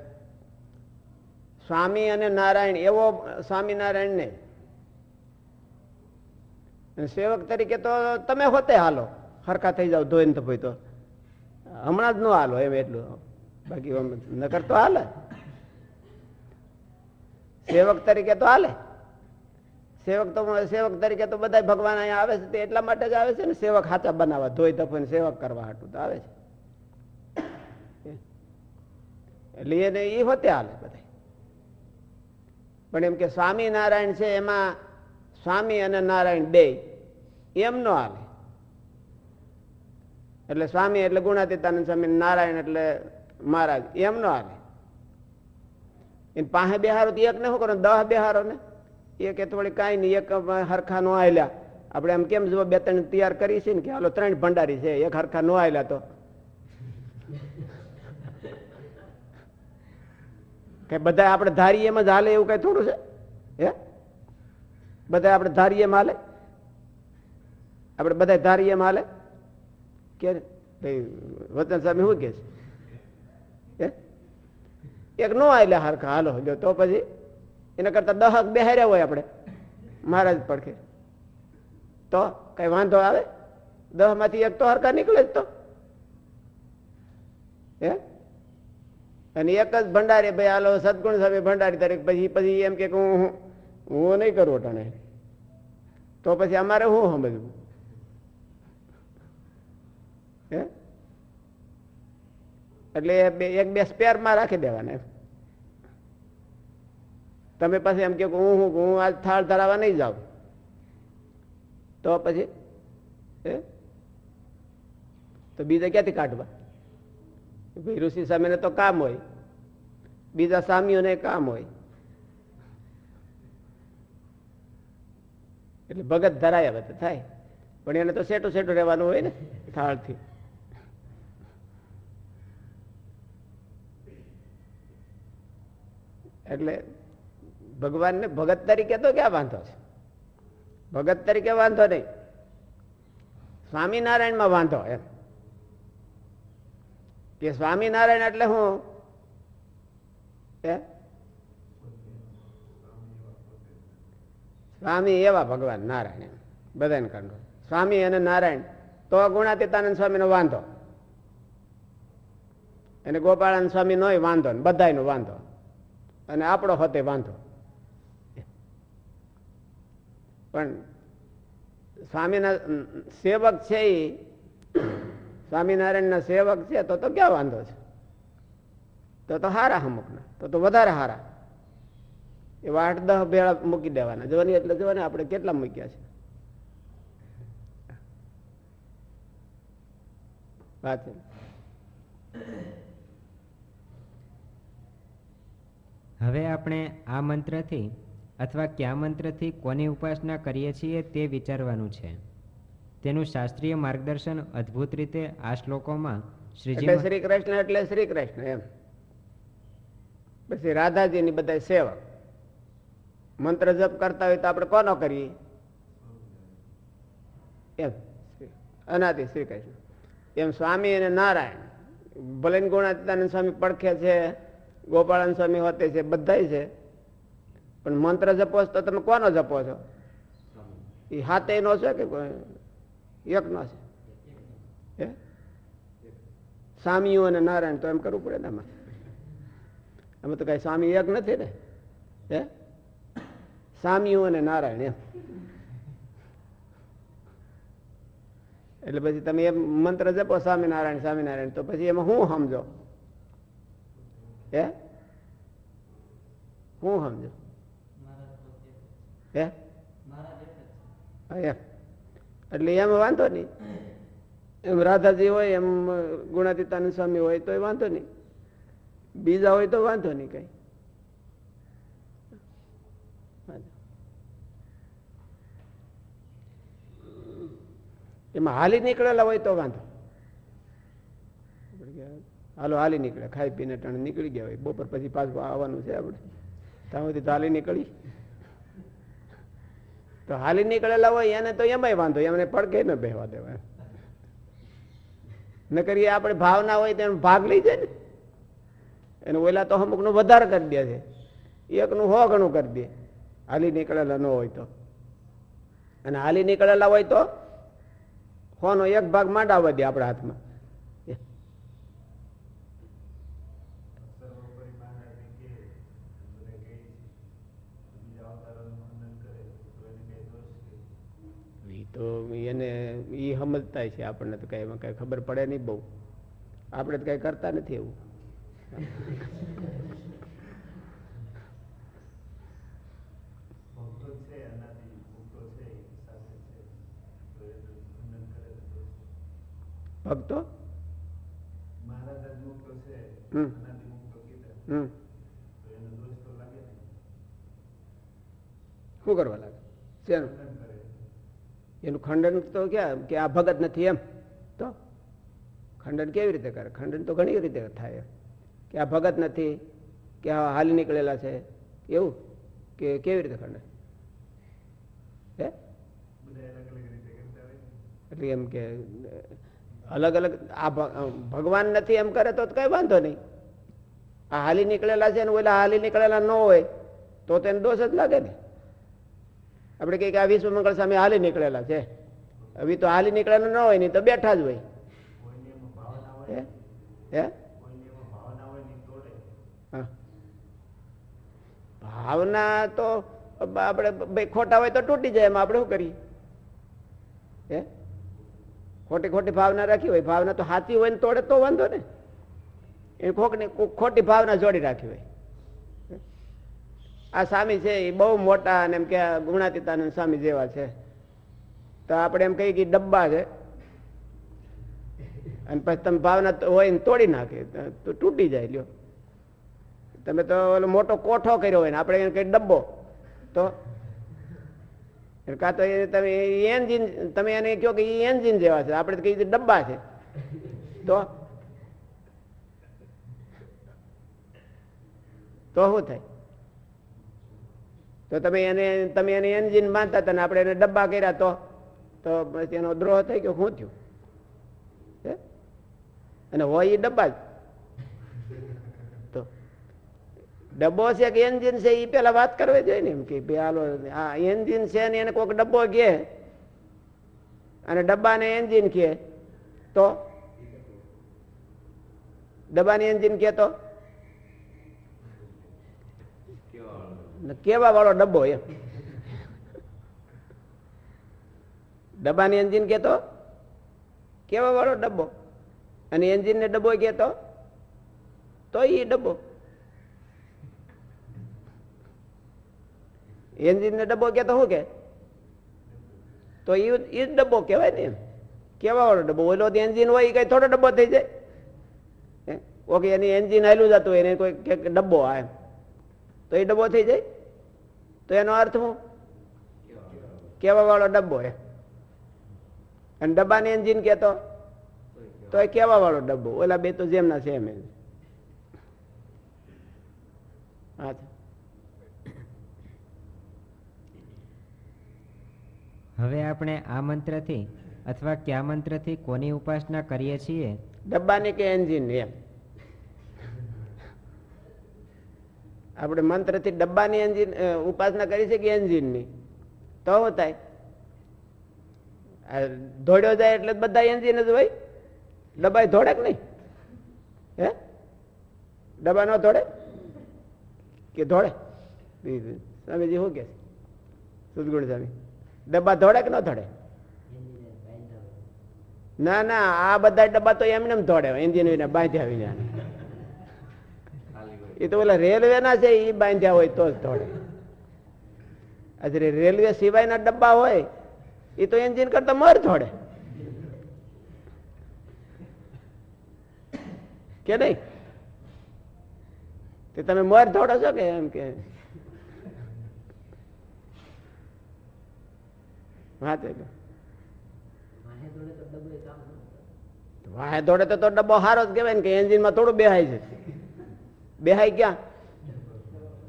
Speaker 2: સ્વામી અને નારાયણ, એવો સ્વામિનારાયણ ને સેવક તરીકે તો તમે હોતે હાલો. હરખા થઈ જાવ ધોઈને તો ભાઈ તો હમણાં જ ન હાલો એમ એટલું. બાકી નકર તો હાલે. સેવક તરીકે તો હાલે. સેવક તો સેવક તરીકે તો બધા ભગવાન અહીંયા આવે છે, તે એટલા માટે જ આવે છે ને સેવક હાચા બનાવવા, ધોઈ ધફોઈને સેવક કરવા હાટું તો આવે છે. એટલે એને એ હોતે હાલે બધા પણ એમ કે સ્વામિનારાયણ છે, એમાં સ્વામી અને નારાયણ બે, એમ નો હાલે. એટલે સ્વામી એટલે ગુણાતીતાનંદ સ્વામી, નારાયણ એટલે મહારાજ, એમ નો હાલે. એને પાસે બેહારો તો એક ને શું કરો, દહ બેહારો ને? એક એ થોડી કાંઈ નહીં, એક હરખા નો આવેલા આપણે એમ કેમ જો બે ત્રણ તૈયાર કરી છે ને કે હાલો ત્રણ ભંડારી છે, એક હરખા નો આવેલા તો. કે બધા આપણે ધારીએ એમાં જ હાલે એવું કઈ થોડું છે? હે? બધા આપણે ધારીએ માં હાલે? આપણે બધા ધારીએ માં હાલે? કે ભાઈ, વતન સામે શું કે છે? હે? એક નો એટલે હરખા હાલો, જો તો પછી એના કરતા દહક બેહાર્યા હોય આપણે. મહારાજ પડખે. તો કઈ વાંધો આવે? દહમાંથી એક તો હરખા નીકળે જ તો. હે? અને એક જ ભંડારી, ભાઈ, હાલો, સદગુણ સામે ભંડારી તરીકે પછી પછી એમ કે હું, હું- હું નહીં કરું ટાણે તો પછી અમારે શું સમજવું? હે? એટલે બે એક બે સ્પેરમાં રાખી દેવાના. તમે પછી એમ કે હું હું હું આજ થાળ ધરાવવા નહીં જાઉં. તો પછી તો બીજા ક્યાંથી કાઢવા? ભાઈ ઋષિ સામેને તો કામ હોય. બીજા સામીઓને કામ હોય. એટલે ભગત ધરાય હવે તો થાય. પણ એને તો સેટું સેટું રહેવાનું હોય ને થાળથી. એટલે ભગવાનને ભગત તરીકે તો ક્યાં વાંધો છે? ભગત તરીકે વાંધો નહીં. સ્વામિનારાયણમાં વાંધો એમ. કે સ્વામિનારાયણ એટલે હું? સ્વામી એવા ભગવાન, નારાયણ એમ. બધાને કંડો સ્વામી અને નારાયણ. તો ગુણાતીતાનંદ સ્વામીનો વાંધો. અને ગોપાળાનંદ સ્વામી નોય વાંધો ને બધાયનો વાંધો. અને આપણો હતે વાંધો. પણ સ્વામીના સેવક છે એ સ્વામિનારાયણના સેવક છે, તો તો ક્યાં વાંધો છે? તો તો હારા અમુકના, તો તો વધારે હારા. એવા આઠ દસ ભેળા મૂકી દેવાના. જોવાની એટલે જોવાની આપણે કેટલા મૂક્યા છે? વાત છે.
Speaker 1: હવે આપણે આ મંત્રથી અથવા કયા મંત્રથી કોની ઉપાસના કરીએ છીએ તે વિચારવાનું છે. તેનું શાસ્ત્રીય માર્ગદર્શન અદ્ભુત રીતે આ શ્લોકોમાં શ્રીજી
Speaker 2: શ્રી કૃષ્ણ એટલે શ્રી કૃષ્ણ એમ. પછી રાધાજીની બધા સેવક મંત્ર જપ કરતા હોય તો આપણે કોનો કરીએ? એમ. અનાદિ શ્રી કૃષ્ણ એમ સ્વામી અને નારાયણ. ભલે ગુણાતીતાનંદ સ્વામી પડખે છે. ગોપાળન સ્વામી હોતે છે, બધાય છે. પણ મંત્ર જપો તો તમે કોનો જપો છો? એ હાથે નો છે કે એક નો છે? સ્વામીઓ અને નારાયણ તો એમ કરવું પડે ને આમાં. અમે તો કઈ સ્વામી એક નથી ને? હે? સ્વામીઓ અને નારાયણ એમ. એટલે પછી તમે એમ મંત્ર જપો, સ્વામિનારાયણ સ્વામિનારાયણ, તો પછી એમાં હું સમજો? હે? હું સમજો? હે? એમ. એટલે એમાં વાંધો નહીં. એમ રાધાજી હોય, એમ ગુણાતીતાનંદ સ્વામી હોય તો વાંધો નહીં. બીજા હોય તો વાંધો નહીં કઈ. એમાં હાલી નીકળેલા હોય તો વાંધો. હાલો હાલી નીકળે, ખાઈ પીને ટણ નીકળી ગયા હોય. બપોર પછી પાછું આવવાનું છે આપણે. ત્યાં સુધી હાલી નીકળી. તો હાલી નીકળેલા હોય, એને તો એમાંય વાંધો, એમને પડકે ન બેહવા દેવાય. ન કરીએ આપણે ભાવના હોય તો એનો ભાગ લઈ જાય ને. એને ઓલા તો અમુકનું વધારે કરી દે છે. એકનું હો ઘણું કરી દે. હાલી નીકળેલા ન હોય તો. અને હાલી નીકળેલા હોય તો હોનો એક ભાગ માંડાવવા દે આપણા હાથમાં
Speaker 5: સર્વોપરી મહારાજને કહે, બધા કહે છે, બીજા અવતારોનું વર્ણન કરે, તો એને કઈ દોષ છે?
Speaker 2: ઈ તો એને એ સમજતા છે આપણને તો કઈ એમાં કઈ ખબર પડે નહીં બહુ. આપણે તો કઈ કરતા નથી એવું.
Speaker 5: ભક્તો
Speaker 2: શું કરવા લાગે? શેનું? એનું ખંડન તો ક્યાં? કે આ ભગત નથી એમ? તો? ખંડન કેવી રીતે કરે? ખંડન તો ઘણી રીતે થાય કે આ ભગત નથી, કે આ હાલી નીકળેલા છે. એવું? કે કેવી રીતે ખંડન? હે? એટલે એમ કે, અલગ અલગ, આ ભગવાન નથી એમ કરે તો કઈ વાંધો નહીં. આ હાલી નીકળેલા છે ને ઓલા હાલી નીકળેલા ન હોય, તો તેને દોષ જ લાગે ને. આપણે કહીએ કે આ વિશ્વ મંગળ સામે હાલી નીકળેલા છે. હવે તો હાલી નીકળેલા ન હોય, નહીં તો બેઠા જ હોય. હે?
Speaker 5: ભાવના
Speaker 2: તો આપણે ભાઈ ખોટા હોય તો તૂટી જાય, એમાં આપણે શું કરીએ? હે? ખોટી ખોટી ભાવના રાખી હોય, ભાવના તો સાચી હોય ને તોડે તો વાંધો ને. એ ખોકની ખોટી ભાવના જોડી રાખી હોય. આ સ્વામી છે એ બહુ મોટા અને એમ કે ગુણાતીતાનંદ સ્વામી જેવા છે. તો આપણે એમ કહીએ કે ડબ્બા છે. અને પછી તમે ભાવના હોય ને તોડી નાખે. તો તૂટી જાય, લ્યો. તમે તો ઓલો મોટો કોઠો કર્યો હોય ને, આપણે એને કઈ ડબ્બો. તો? કાં તો એ તમે એન્જિન, તમે એને કહો કે એ એન્જિન જેવા છે. આપણે તો કહીએ ડબ્બા છે. તો? તો શું થાય? તો તમે એને તમે એને એન્જિન માનતા હતા ને આપણે એને ડબ્બા કર્યા તો તો એનો દ્રોહ થઈ ગયો. શું થયું? અને હોય એ ડબ્બા જ. તો ડબ્બો છે કે એન્જિન છે એ પેલા વાત કરવી જોઈએ ને એમ કે ભાઈ આ એન્જિન છે ને એને કોઈક ડબ્બો કહે અને ડબ્બાને એન્જિન કહે તો? ડબ્બાની એન્જિન કહે તો ને કેવા વાળો ડબ્બો એમ ડબ્બાની એન્જિન કહેતો કેવા વાળો ડબ્બો? અને એન્જિન ને ડબ્બો કહેતો તો એ ડબ્બો. એન્જિન ને ડબ્બો કહેતો શું કે? તો એ જ ડબ્બો કહેવાય ને એમ. કેવા વાળો ડબ્બો? ઓલો એન્જિન હોય એ કઈ થોડો ડબ્બો થઈ જાય. ઓકે, એની એન્જિન હાલું જતું હોય, એને કોઈ ડબ્બો આ એમ. તો એ ડબ્બો થઈ જાય? તો એનો અર્થ શું કેવા વાળો ડબ્બો એ અને ડબ્બાની એન્જિન કેતો તો એ કેવા વાળો ડબ્બો. ઓલા બે તો જેમના છે એમ હા
Speaker 1: હવે આપણે આ મંત્રથી અથવા કયા મંત્રથી કોની ઉપાસના કરીએ છીએ?
Speaker 2: ડબ્બાની કે એન્જિન એમ? આપણે મંત્રથી ડબ્બાની એન્જિન ઉપાસના કરી છે કે એન્જિનની. તો શું થાય? ધોડ્યો જાય એટલે બધા એન્જિન જ હોય? ડબ્બા ધોડે કે નહીં? હે? ડબ્બા નો ધોડે? કે ધોડે? સ્વામીજી શું કે સુદગુણ સ્વામી. ડબ્બા ધોડે કે ન ધોડે? ના ના આ બધા ડબ્બા તો એમને એમ ધોડે એન્જિન વિના બાંધ્યા વિના એ તો ઓલા રેલવે ના છે એ બાંધ્યા હોય તો જ દોડે આજે રેલવે સિવાયના ડબ્બા હોય એ તો એન્જિન કરતા મર દોડે કે નહીં? તે તમે મર દોડો છો કે એમ કે? હા તો.
Speaker 4: વાહે દોડે તો ડબ્બો
Speaker 2: તો સારો જ કહેવાય ને કે એન્જિનમાં થોડું બેહાય છે બેહાય ક્યાં?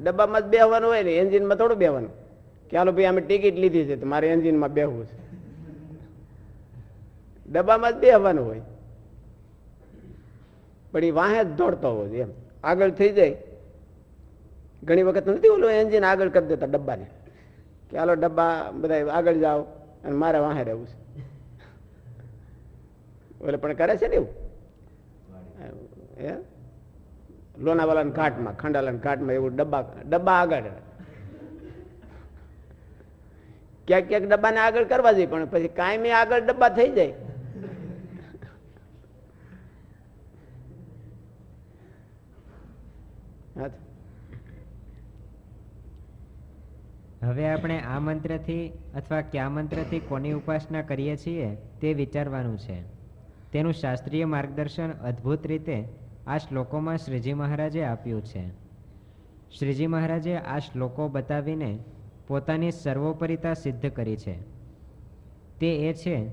Speaker 2: ડબ્બામાં જ બેહવાનું હોય ને એન્જિનમાં થોડું બેહવાનું. કે હાલો ભાઈ અમે ટિકિટ લીધી છે તો મારે એન્જિનમાં બેહવું છે. ડબ્બામાં જ બેહવાનું હોય. પણ એ વાહે જ દોડતો હોય એમ. આગળ થઈ જાય. ઘણી વખત નથી ઓલું એન્જિન આગળ કરી દેતા ડબ્બાને. કે હાલો ડબ્બા બધા આગળ જાઓ અને મારે વાહે રહેવું છે. ઓલે પણ કરે છે ને એવું? હે લોનાવાલાના ઘાટમાં ખંડાલાના ઘાટમાં એવું ડબ્બા ડબ્બા આગળ. ક્યાંક ક્યાંક ડબ્બાને આગળ કરવા જોઈએ પણ પછી કાયમી આગળ ડબ્બા થઈ જાય.
Speaker 1: હવે આપણે આ મંત્રથી અથવા કયા મંત્રથી કોની ઉપાસના કરીએ છીએ તે વિચારવાનું છે. તેનું શાસ્ત્રીય માર્ગદર્શન અદ્ભુત રીતે આ શ્લોકોમાં શ્રીજી મહારાજે આપ્યું છે. શ્રીજી મહારાજે આ શ્લોકો બતાવીને પોતાની સર્વોપરિતા સિદ્ધ કરી છે. તે એ છે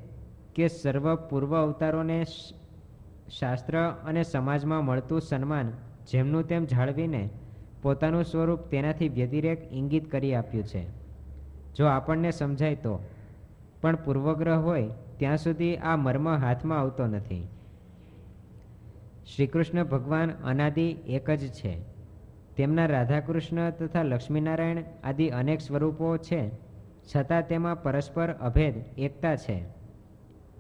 Speaker 1: કે સર્વ પૂર્વ અવતારોને શાસ્ત્ર અને સમાજમાં મળતું સન્માન જેમનું તેમ જાળવીને પોતાનું સ્વરૂપ તેનાથી વ્યતિરેક ઇંગિત કરી આપ્યું છે. જો આપણને સમજાય તો, પણ પૂર્વગ્રહ હોય ત્યાં સુધી આ મર્મ હાથમાં આવતો નથી. શ્રીકૃષ્ણ ભગવાન અનાદિ એક જ છે. તેમના રાધાકૃષ્ણ તથા લક્ષ્મીનારાયણ આદિ અનેક સ્વરૂપો છે. છતાં તેમાં પરસ્પર અભેદ, એકતા છે.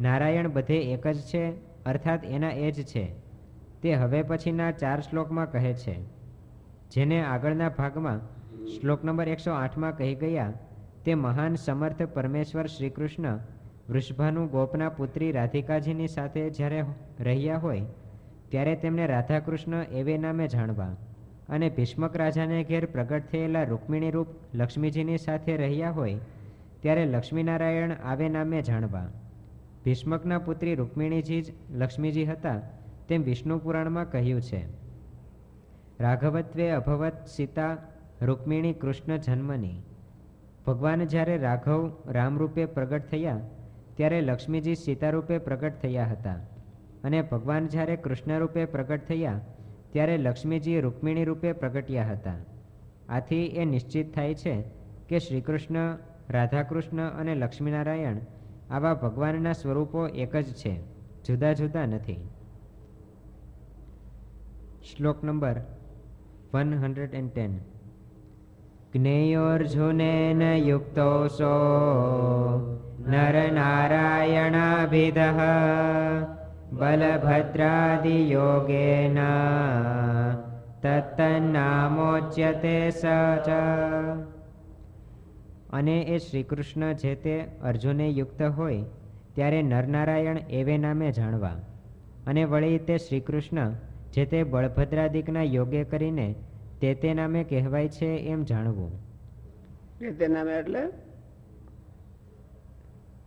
Speaker 1: નારાયણ બધે એક જ છે, અર્થાત એના એ જ છે. તે હવે પછીના ચાર શ્લોકમાં કહે છે. જેને આગળના ભાગમાં શ્લોક નંબર એકસો આઠમાં કહી ગયા, તે મહાન સમર્થ પરમેશ્વર શ્રીકૃષ્ણ વૃષભાનું ગોપના પુત્રી રાધિકાજીની સાથે જ્યારે રહ્યા હોય ત્યારે તેમને રાધાકૃષ્ણ એવે નામે જાણવા અને ભીષ્મક રાજાને ઘેર પ્રગટ થયેલા રૂકમિણી રૂપ લક્ષ્મીજીની સાથે રહ્યા હોય ત્યારે લક્ષ્મીનારાયણ આવે નામે જાણવા. ભીષ્મકના પુત્રી રૂકમિણીજી જ લક્ષ્મીજી હતા તેમ વિષ્ણુ પુરાણમાં કહ્યું છે. રાઘવત્વે અભવત સીતા રૂકમિણી કૃષ્ણ જન્મની. ભગવાન જ્યારે રાઘવ રામ રૂપે પ્રગટ થયા ત્યારે લક્ષ્મીજી સીતા રૂપે પ્રગટ થયા હતા. અને ભગવાન જ્યારે કૃષ્ણ રૂપે પ્રગટ થયા, ત્યારે લક્ષ્મીજી રૂકમિણી રૂપે પ્રગટ્યા હતા. આથી એ નિશ્ચિત થાય છે કે શ્રીકૃષ્ણ, રાધાકૃષ્ણ અને લક્ષ્મીનારાયણ આવા ભગવાનના સ્વરૂપો એક જ છે, જુદા જુદા નથી. શ્લોક number one hundred and ten. જ્ઞેયોર્જુનેન યુક્તોસો નરનારાયણાભિદઃ બલભદ્રાદિયોગેન તત્તન્નામોચ્યતે સ ચ અને એ શ્રીકૃષ્ણ જે તે અર્જુને યુક્ત હોય ત્યારે નરનારાયણ એવે નામે જાણવા અને વળી તે શ્રીકૃષ્ણ જે તે બળભદ્રાદિકના યોગે કરીને તે તે નામે કહેવાય છે એમ જાણવું.
Speaker 2: તે નામે એટલે?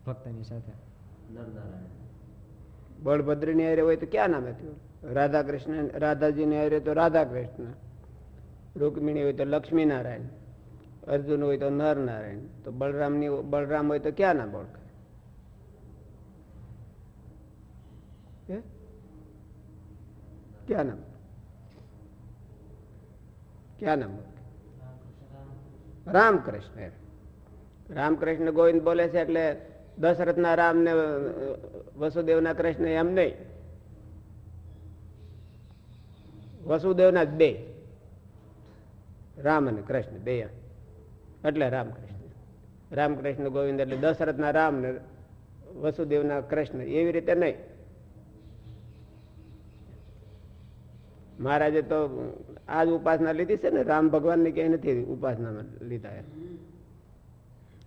Speaker 1: ભક્તની સાથે.
Speaker 4: નરનારાયણ.
Speaker 2: બળભદ્રની હારે હોય તો ક્યાં નામે થયું રાધા કૃષ્ણ રાધાજીની હારે તો રાધા કૃષ્ણ રૂકમિણી હોય તો લક્ષ્મી નારાયણ અર્જુન હોય તો નર નારાયણ તો બલરામની બળરામ હોય તો ક્યાં નામ ઓળખાય? ક્યાં નામ? ક્યાં નામ રામકૃષ્ણ. રામકૃષ્ણ ગોવિંદ બોલે છે એટલે દશરથના રામ ને વસુદેવના કૃષ્ણ એમ નહીં. વસુદેવના જ બે. રામ અને કૃષ્ણ બે. એટલે રામકૃષ્ણ. રામકૃષ્ણ ગોવિંદ એટલે દશરથના રામ ને વસુદેવના કૃષ્ણ. એવી રીતે નહીં. મહારાજે તો આજ ઉપાસના લીધી છે ને, રામ ભગવાનની ક્યાંય નથી ઉપાસના લીધા.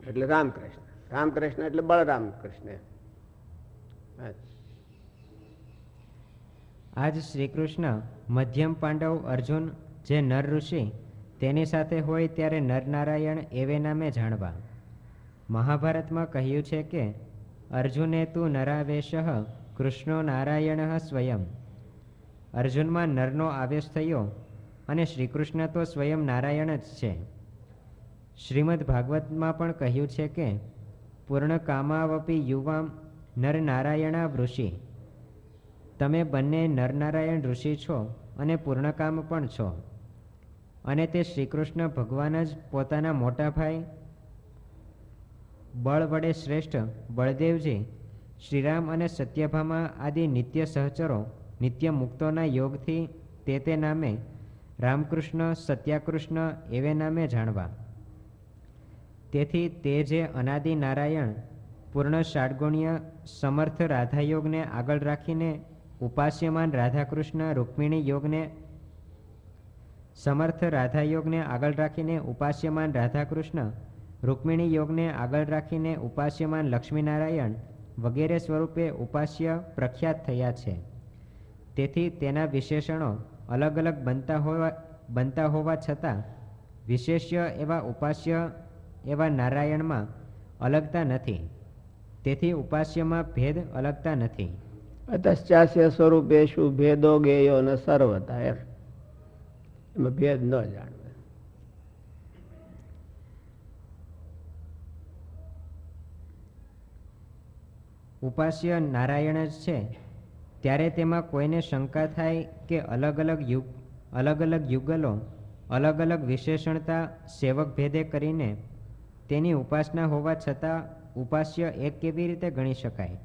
Speaker 2: એટલે રામકૃષ્ણ. રામકૃષ્ણ એટલે બળરામ કૃષ્ણ.
Speaker 1: આજ શ્રી શ્રીકૃષ્ણ મધ્યમ પાંડવ અર્જુન જે નર ઋષિ, તેની સાથે હોય ત્યારે નરનારાયણ એવે નામે જાણવા. મહાભારતમાં કહ્યું છે કે, અર્જુને તું નરાવેશ, કૃષ્ણો નારાયણ સ્વયં. અર્જુનમાં નરનો આવેશ થયો અને શ્રીકૃષ્ણ તો સ્વયં નારાયણ જ છે. શ્રીમદ ભાગવતમાં પણ કહ્યું છે કે પૂર્ણ કામાવપી યુવામ નરનારાયણા ઋષિ. તમે બંને નરનારાયણ ઋષિ છો અને પૂર્ણકામ પણ છો. અને તે શ્રીકૃષ્ણ ભગવાન જ પોતાના મોટા ભાઈ? બળ વડે શ્રેષ્ઠ બળદેવજી, શ્રીરામ અને સત્યભામા આદિ નિત્ય સહચરો, નિત્ય મુક્તોના યોગથી તે તે નામે રામકૃષ્ણ, સત્યાકૃષ્ણ, એવે નામે જાણવા. તેથી તે જે અનાદિ નારાયણ, પૂર્ણ ષાડગુણ્ય, સમર્થ રાધાયોગને આગળ રાખીને ઉપાસ્યમાન રાધાકૃષ્ણ રૂકમિણી યોગને, સમર્થ રાધાયોગને આગળ રાખીને ઉપાસ્યમાન રાધાકૃષ્ણ રૂકમિણી યોગને આગળ રાખીને ઉપાસ્યમાન લક્ષ્મીનારાયણ વગેરે સ્વરૂપે ઉપાસ્ય પ્રખ્યાત થયા છે. તેથી તેના વિશેષણો અલગ અલગ બનતા હોવા બનતા હોવા છતાં વિશેષ્ય એવા ઉપાસ્ય એવા નારાયણમાં અલગતા નથી. તેથી ઉપાસ્યમાં ભેદ અલગતા નથી.
Speaker 2: અતશ્ચાસ્ય સ્વરૂપે શું ભેદો ગેયો ન સર્વતા એમ. એમાં ભેદ ન જાણવે.
Speaker 1: ઉપાસ્ય નારાયણ જ છે. ત્યારે તેમાં કોઈને શંકા થાય કે અલગ અલગ યુગ અલગ અલગ યુગલો અલગ અલગ વિશેષણતા સેવક ભેદે કરીને તેની ઉપાસના હોવા છતાં ઉપાસ્ય એક કેવી રીતે ગણી શકાય?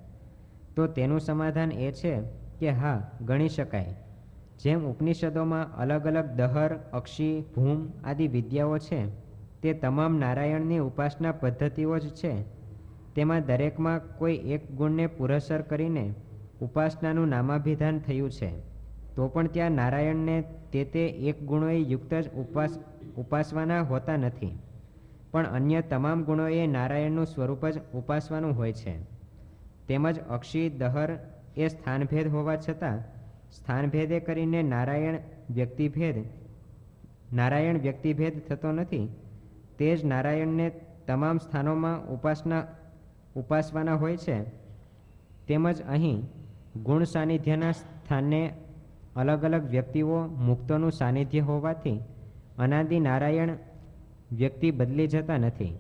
Speaker 1: તો તેનું સમાધાન એ છે કે હા, ગણી શકાય. જેમ ઉપનિષદોમાં અલગ અલગ દહર, અક્ષી, ભૂમ આદિ વિદ્યાઓ છે, તે તમામ નારાયણની ઉપાસના પદ્ધતિઓ જ છે. તેમાં દરેકમાં કોઈ એક ગુણને પુરસ્સર કરીને ઉપાસનાનું નામાભિધાન થયું છે. તો પણ ત્યાં નારાયણને તે તે એક ગુણોએ યુક્ત જ ઉપાસ ઉપાસવાના હોતા નથી. પણ અન્ય તમામ ગુણોએ નારાયણનું સ્વરૂપ જ ઉપાસવાનું હોય છે. તેમજ અક્ષી, દહર એ સ્થાનભેદ હોવા છતાં, સ્થાનભેદે કરીને નારાયણ વ્યક્તિભેદ નારાયણ વ્યક્તિભેદ થતો નથી, તે જ નારાયણને તમામ સ્થાનોમાં ઉપાસના, ઉપાસવાના હોય છે. તેમજ અહીં ગુણ સાનિધ્યના સ્થાને અલગ અલગ વ્યક્તિઓ મુક્તોનું સાનિધ્ય હોવાથી અનાદિ નારાયણ વ્યક્તિ બદલી જતા નથી.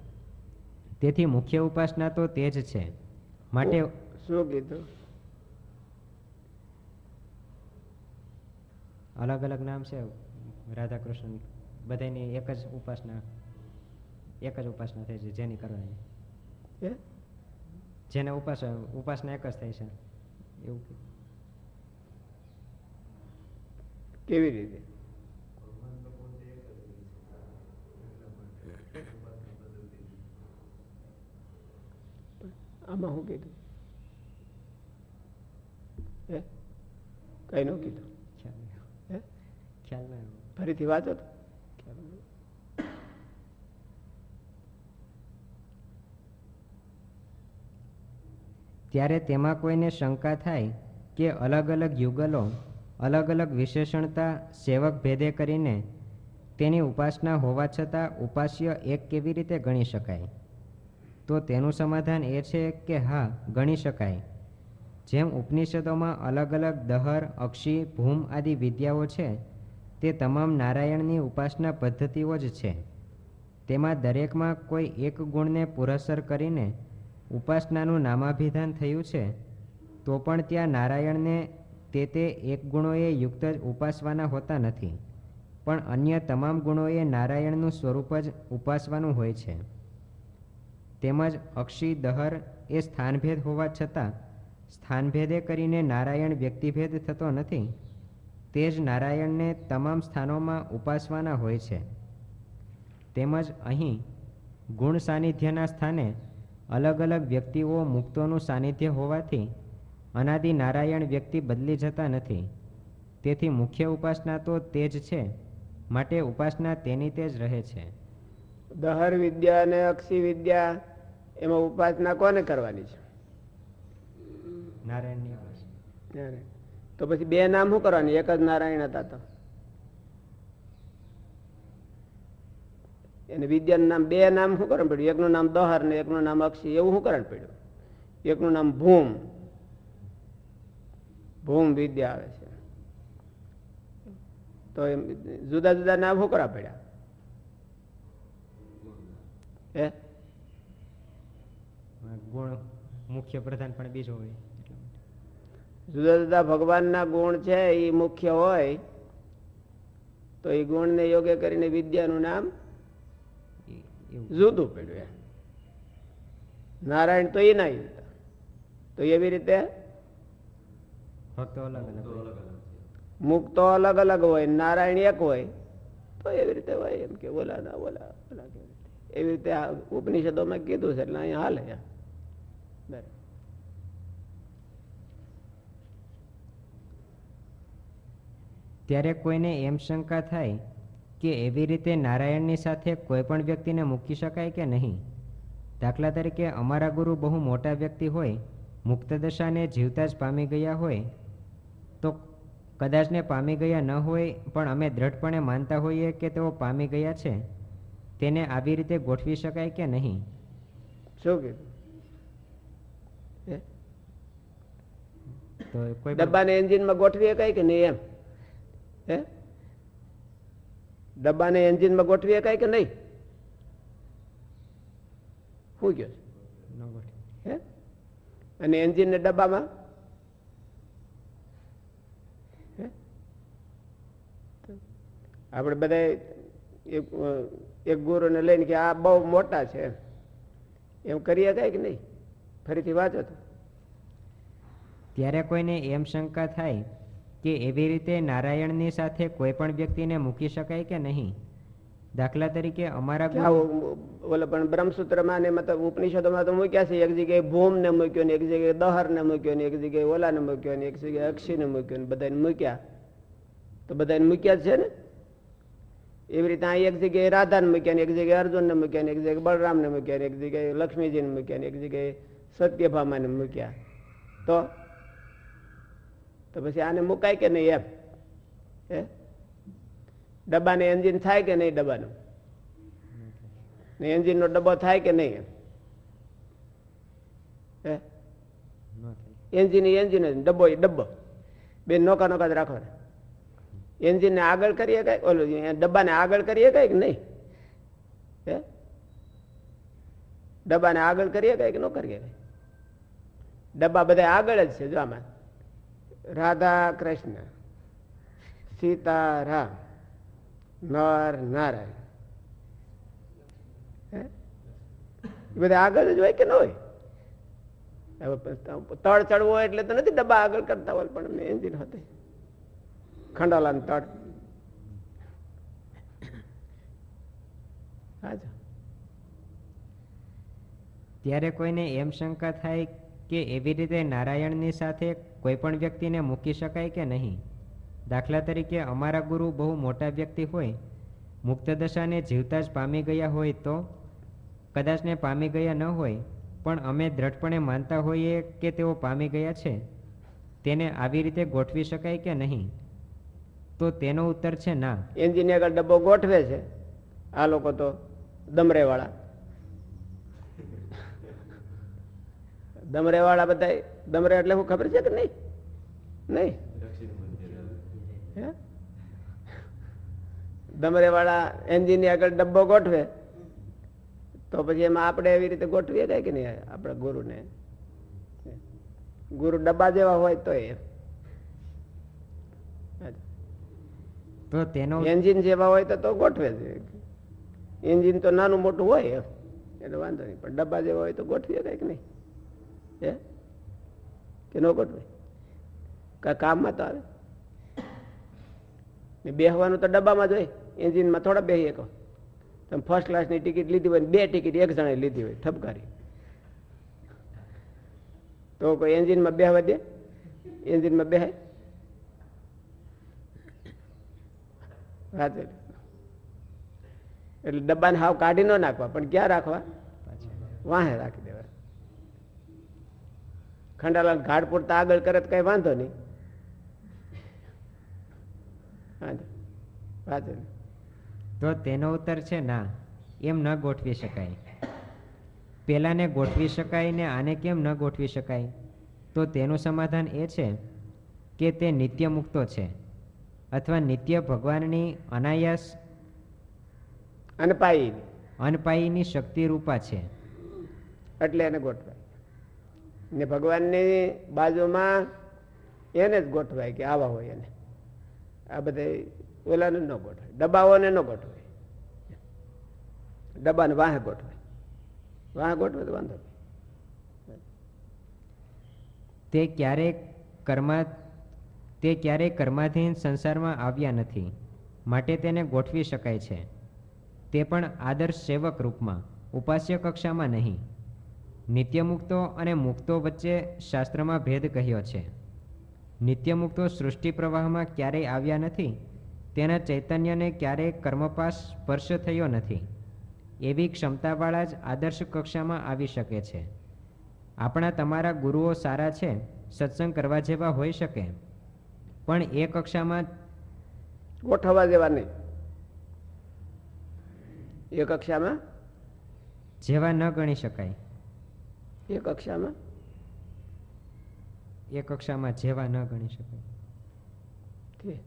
Speaker 1: તેથી મુખ્ય ઉપાસના તો તે જ છે. માટે
Speaker 2: શું કીધું?
Speaker 1: અલગ અલગ નામ છે રાધા કૃષ્ણ બધાની એક જ ઉપાસના એક જ ઉપાસના થાય છે જેની કરવાની. જેને ઉપાસ ઉપાસના એક જ થાય છે. એવું.
Speaker 2: કેવી રીતે
Speaker 5: ભગવાન તો પોતે એક જ હોય છે એટલા માટે ઉપાસના પદ્ધતિ
Speaker 2: આમાં શું કીધું? હે? કઈ નું કીધું. ફરીથી વાંચો તો
Speaker 1: ત્યારે તેમાં કોઈને શંકા થાય કે અલગ અલગ યુગલો અલગ અલગ વિશેષણતા સેવક ભેદે કરીને તેની ઉપાસના હોવા છતાં ઉપાસ્ય એક કેવી રીતે ગણી શકાય? તો તેનું સમાધાન એ છે કે હા, ગણી શકાય. જેમ ઉપનિષદોમાં અલગ અલગ દહર, અક્ષી, ભૂમ આદિ વિદ્યાઓ છે, તે તમામ નારાયણની ઉપાસના પદ્ધતિઓ જ છે. તેમાં દરેકમાં કોઈ એક ગુણને પુરસ્સર કરીને ઉપાસનાનું નામાભિધાન થયું છે, તો પણ ત્યાં નારાયણને તે તે એક ગુણોએ યુક્ત જ ઉપાસવાના હોતા નથી. પણ અન્ય તમામ ગુણોએ નારાયણનું સ્વરૂપ જ ઉપાસવાનું હોય છે. તેમજ અક્ષી, દહર એ સ્થાનભેદ હોવા છતાં સ્થાનભેદે કરીને નારાયણ વ્યક્તિભેદ થતો નથી. તે જ નારાયણને તમામ સ્થાનોમાં ઉપાસવાના હોય છે. તેમજ અહીં ગુણ સાનિધ્યના સ્થાને અલગ અલગ વ્યક્તિઓ મુક્તોનું સાનિધ્ય હોવાથી અનાદિ નારાયણ વ્યક્તિ બદલી જતા નથી. તેથી મુખ્ય ઉપાસના તો તે જ છે, માટે ઉપાસના તેની તે જ રહે છે.
Speaker 2: દહર વિદ્યા અને અક્ષી વિદ્યા એમાં ઉપાસના કોને કરવાની છે?
Speaker 1: નારાયણની
Speaker 2: તો પછી બે નામ શું કરવાની? એક જ નારાયણ હતા તો. એને વિદ્યાનું નામ બે નામ શું કરવાનું પડ્યું? એકનું નામ દહર ને એકનું નામ અક્ષી એવું શું કરવાનું પડ્યું? એકનું નામ ભૂમ. ભૂમ વિદ્યા આવે છે. તો એમ જુદા જુદા નામ શું કરવા પડ્યા? હે?
Speaker 1: ગુણ મુખ્ય પ્રધાન પણ બીજો હોય
Speaker 2: જુદા જુદા ભગવાનના ગુણ છે એ મુખ્ય હોય તો એ ગુણને યોગ્ય કરીને વિદ્યાનું નામ જુદું પડ્યું એમ. નારાયણ તો એ ના જુદા તો એવી રીતે
Speaker 1: ભક્તો અલગ અલગ.
Speaker 2: મુક્તો અલગ અલગ હોય નારાયણ એક હોય તો એવી રીતે હોય એમ કે બોલા ના બોલા એવી રીતે ઉપનિષદોમાં કીધું છે એટલે અહીંયા હાલે. બરાબર.
Speaker 1: ત્યારે કોઈને એમ શંકા થાય કે એવી રીતે નારાયણની સાથે કોઈ પણ વ્યક્તિને મૂકી શકાય કે નહીં? દાખલા તરીકે અમારા ગુરુ બહુ મોટા વ્યક્તિ હોય મુક્તદશાને જીવતા જ પામી ગયા હોય તો કદાચને પામી ગયા ન હોય પણ અમે દ્રઢપણે માનતા હોઈએ કે તેઓ પામી ગયા છે તેને આવી રીતે ગોઠવી શકાય કે નહીં?
Speaker 2: શું કીધું?
Speaker 1: તો કોઈ
Speaker 2: ડબ્બાને એન્જિનમાં ગોઠવીએ કઈ કે નહીં એમ? હે? ડબ્બાને એન્જિનમાં ગોઠવીએ કઈ કે નહીં? શું
Speaker 1: ગયો.
Speaker 2: હે? અને એન્જિનને ડબ્બામાં? હે? આપણે બધા એક ગુરુને લઈને કે આ બહુ મોટા છે એમ. એમ કરીએ કઈ કે નહીં? ફરીથી વાંચો તો.
Speaker 1: ત્યારે કોઈને એમ શંકા થાય કે એવી રીતે નારાયણની સાથે કોઈ પણ વ્યક્તિને મૂકી શકાય કે નહીં? દાખલા તરીકે અમારા ગુરુ-
Speaker 2: પણ બ્રહ્મસૂત્રમાં ને મતલબ ઉપનિષદોમાં તો મૂક્યા છે. એક જગ્યાએ ભૂમ ને મૂક્યો ને એક જગ્યાએ દહર ને મૂક્યો ને એક જગ્યાએ ઓલા ને મૂક્યો ને એક જગ્યાએ અક્ષી ને મૂક્યો ને બધાને મૂક્યા. તો બધાને મૂક્યા છે ને? એવી રીતે આ એક જગ્યાએ રાધાને મૂક્યા ને એક જગ્યાએ અર્જુન ને મૂક્યા ને એક જગ્યાએ બળરામ ને મૂક્યા ને એક જગ્યાએ લક્ષ્મીજીને મૂક્યા ને એક જગ્યાએ સત્યભામાને મૂક્યા. તો તો પછી આને મુકાય કે નહીં એમ? હે? ડબ્બાને એન્જિન થાય કે નહીં ડબ્બાનું? ને એન્જિનનો ડબ્બો થાય કે નહીં એમ? હે? એન્જિન એન્જિન ડબ્બો એ ડબ્બો. બે નોકા નોકા જ રાખો એન્જિનને આગળ કરીએ કઈ? ઓલું ડબ્બાને આગળ કરીએ કઈ કે નહીં? હે? ડબ્બાને આગળ કરીએ કઈ કે ન કરીએ ડબ્બા બધા આગળ જ છે જો આમાં. રાધા કૃષ્ણ સીતારામ, નર નારાયણ. બધા આગળ જ હોય કે ન હોય? તળ ચડવો એટલે તો નથી ડબ્બા આગળ કરતા હોય, પણ એન્જિન હતો. ખંડાલા તળ.
Speaker 1: ત્યારે કોઈને એમ શંકા થાય કે એવી રીતે નારાયણની સાથે કોઈ પણ વ્યક્તિને મૂકી શકાય કે નહીં? દાખલા તરીકે, અમારા ગુરુ બહુ મોટા વ્યક્તિ હોય, મુક્ત દશાને જીવતા જ પામી ગયા હોય તો કદાચને પામી ગયા ન હોય, પણ અમે દ્રઢપણે માનતા હોઈએ કે તેઓ પામી ગયા છે. તેને આવી રીતે ગોઠવી શકાય કે નહીં? તો તેનો ઉત્તર છે ના.
Speaker 2: એન્જિન આગળ ડબ્બો ગોઠવે છે? આ લોકો તો દમરેવાળા. દમરેવાળા દમરે બધા દમરે એટલે હું ખબર છે કે નહીં? નહીં? દમરે વાળા એન્જિન આગળ ડબ્બો ગોઠવે તો પછી એમાં આપણે એવી રીતે ગોઠવીએ કઈ કે નહીં આપણા ગુરુને? ગુરુ ડબ્બા જેવા હોય તો એ.
Speaker 1: તો તેનો
Speaker 2: એન્જિન જેવા હોય તો તો ગોઠવે છે. એન્જિન તો નાનું મોટું હોય એમ. એટલે વાંધો નહીં. પણ ડબ્બા જેવા હોય તો ગોઠવીએ કંઈક નહીં. હે? કે ન ગોઠવે. કા કામમાં તો આવે. ને બેહવાનું તો ડબ્બામાં જ હોય. એન્જિનમાં થોડા બેસી શકો તમે ફર્સ્ટ ક્લાસની ટિકિટ લીધી હોય ને બે ટિકિટ એક જણે લીધી હોય, ઠપકારી. તો કોઈ એન્જિનમાં બેહવા દે? એન્જિનમાં બેહે? વાત એટલે ડબ્બાને હાવ કાઢી ન નાખવા, પણ ક્યાં રાખવા? વાહે રાખી. ખંડાલાલ ઘાટ પૂરતા આગળ કરે તો કઈ વાંધો નહીં. વાંધો
Speaker 1: તો તેનો ઉત્તર છે ના એમ ન ગોઠવી શકાય. પેલાને ગોઠવી શકાય ને આને કેમ ન ગોઠવી શકાય? તો તેનું સમાધાન એ છે કે તે નિત્ય મુક્તો છે અથવા નિત્ય ભગવાનની અનાયાસ
Speaker 2: અનપાઈ અનપાઈની
Speaker 1: અનપાયીની શક્તિ રૂપા છે.
Speaker 2: એટલે એને ગોઠવાય. ને ભગવાનની બાજુમાં એને જ ગોઠવાય કે આવા હોય એને. આ બધે ઓલાને ન ગોઠવાય, ડબ્બાઓને ન ગોઠવાય. ડબ્બાને વાહે ગોઠવાય. વાહે ગોઠવે તો વાંધો
Speaker 1: તે ક્યારેય કર્મા, તે ક્યારેય કર્માધીન સંસારમાં આવ્યા નથી, માટે તેને ગોઠવી શકાય છે. તે પણ આદર્શ સેવક રૂપમાં, ઉપાસ્ય કક્ષામાં નહીં. નિત્યમુક્તો અને મુક્તો વચ્ચે શાસ્ત્રમાં ભેદ કહ્યો છે. નિત્યમુક્તો સૃષ્ટિ પ્રવાહમાં ક્યારેય આવ્યા નથી તેના ચૈતન્યને ક્યારેય કર્મપાસ સ્પર્શ થયો નથી. એવી ક્ષમતાવાળા જ આદર્શ કક્ષામાં આવી શકે છે. આપણા તમારા ગુરુઓ સારા છે સત્સંગ કરવા જેવા હોઈ શકે. પણ એ કક્ષામાં
Speaker 2: ગોઠવવા જેવા નહીં. એ કક્ષામાં
Speaker 1: જેવા ન ગણી શકાય.
Speaker 2: એ કક્ષામાં?
Speaker 1: એ કક્ષામાં જેવા ન ગણી શકાય.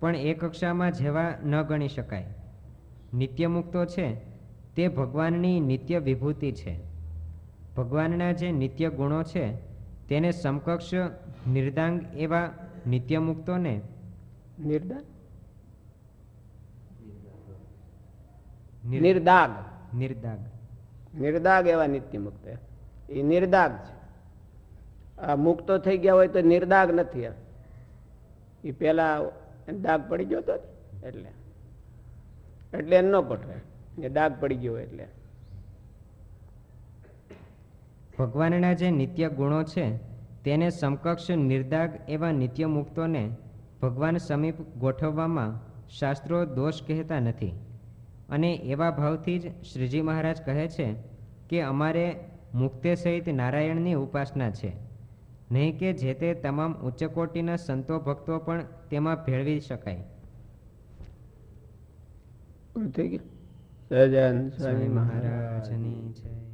Speaker 1: પણ એ કક્ષામાં જેવા ન ગણી શકાય. નિત્યમુક્તો છે તે ભગવાનની નિત્ય વિભૂતિ છે. ભગવાનના જે નિત્ય ગુણો છે તેને સમકક્ષ નિર્દાંગ એવા નિત્યમુક્તોને
Speaker 2: મુક્તોને
Speaker 1: નિર્દાંગ
Speaker 2: નિર્દાગ.
Speaker 1: નિર્દાગ.
Speaker 2: નિર્દાગ એવા નિત્ય મુક્ત એ નિર્દાગ છે. આ મુક્તો થઈ ગયા હોય તો નિર્દાગ નથી એ પેલા દાગ પડી ગયો હતો એટલે. એટલે એમ ન પટવે એ દાગ પડી ગયો એટલે.
Speaker 1: ભગવાનના જે નિત્ય ગુણો છે, તેને સમકક્ષ નિર્દાગ એવા નિત્ય મુક્તોને ભગવાન સમીપ ગોઠવવામાં શાસ્ત્રો દોષ કહેતા નથી. અને એવા ભાવથી જ શ્રીજી મહારાજ કહે છે કે અમારે મુક્તે સહિત નારાયણની ઉપાસના છે. નહીં કે જે તે તમામ ઉચ્ચ કોટીના સંતો ભક્તો પણ તેમાં ભેળવી શકાય.
Speaker 2: સહજાનંદ
Speaker 1: સ્વામી
Speaker 2: સ્વામી મહારાજ
Speaker 1: મહારાજની જય.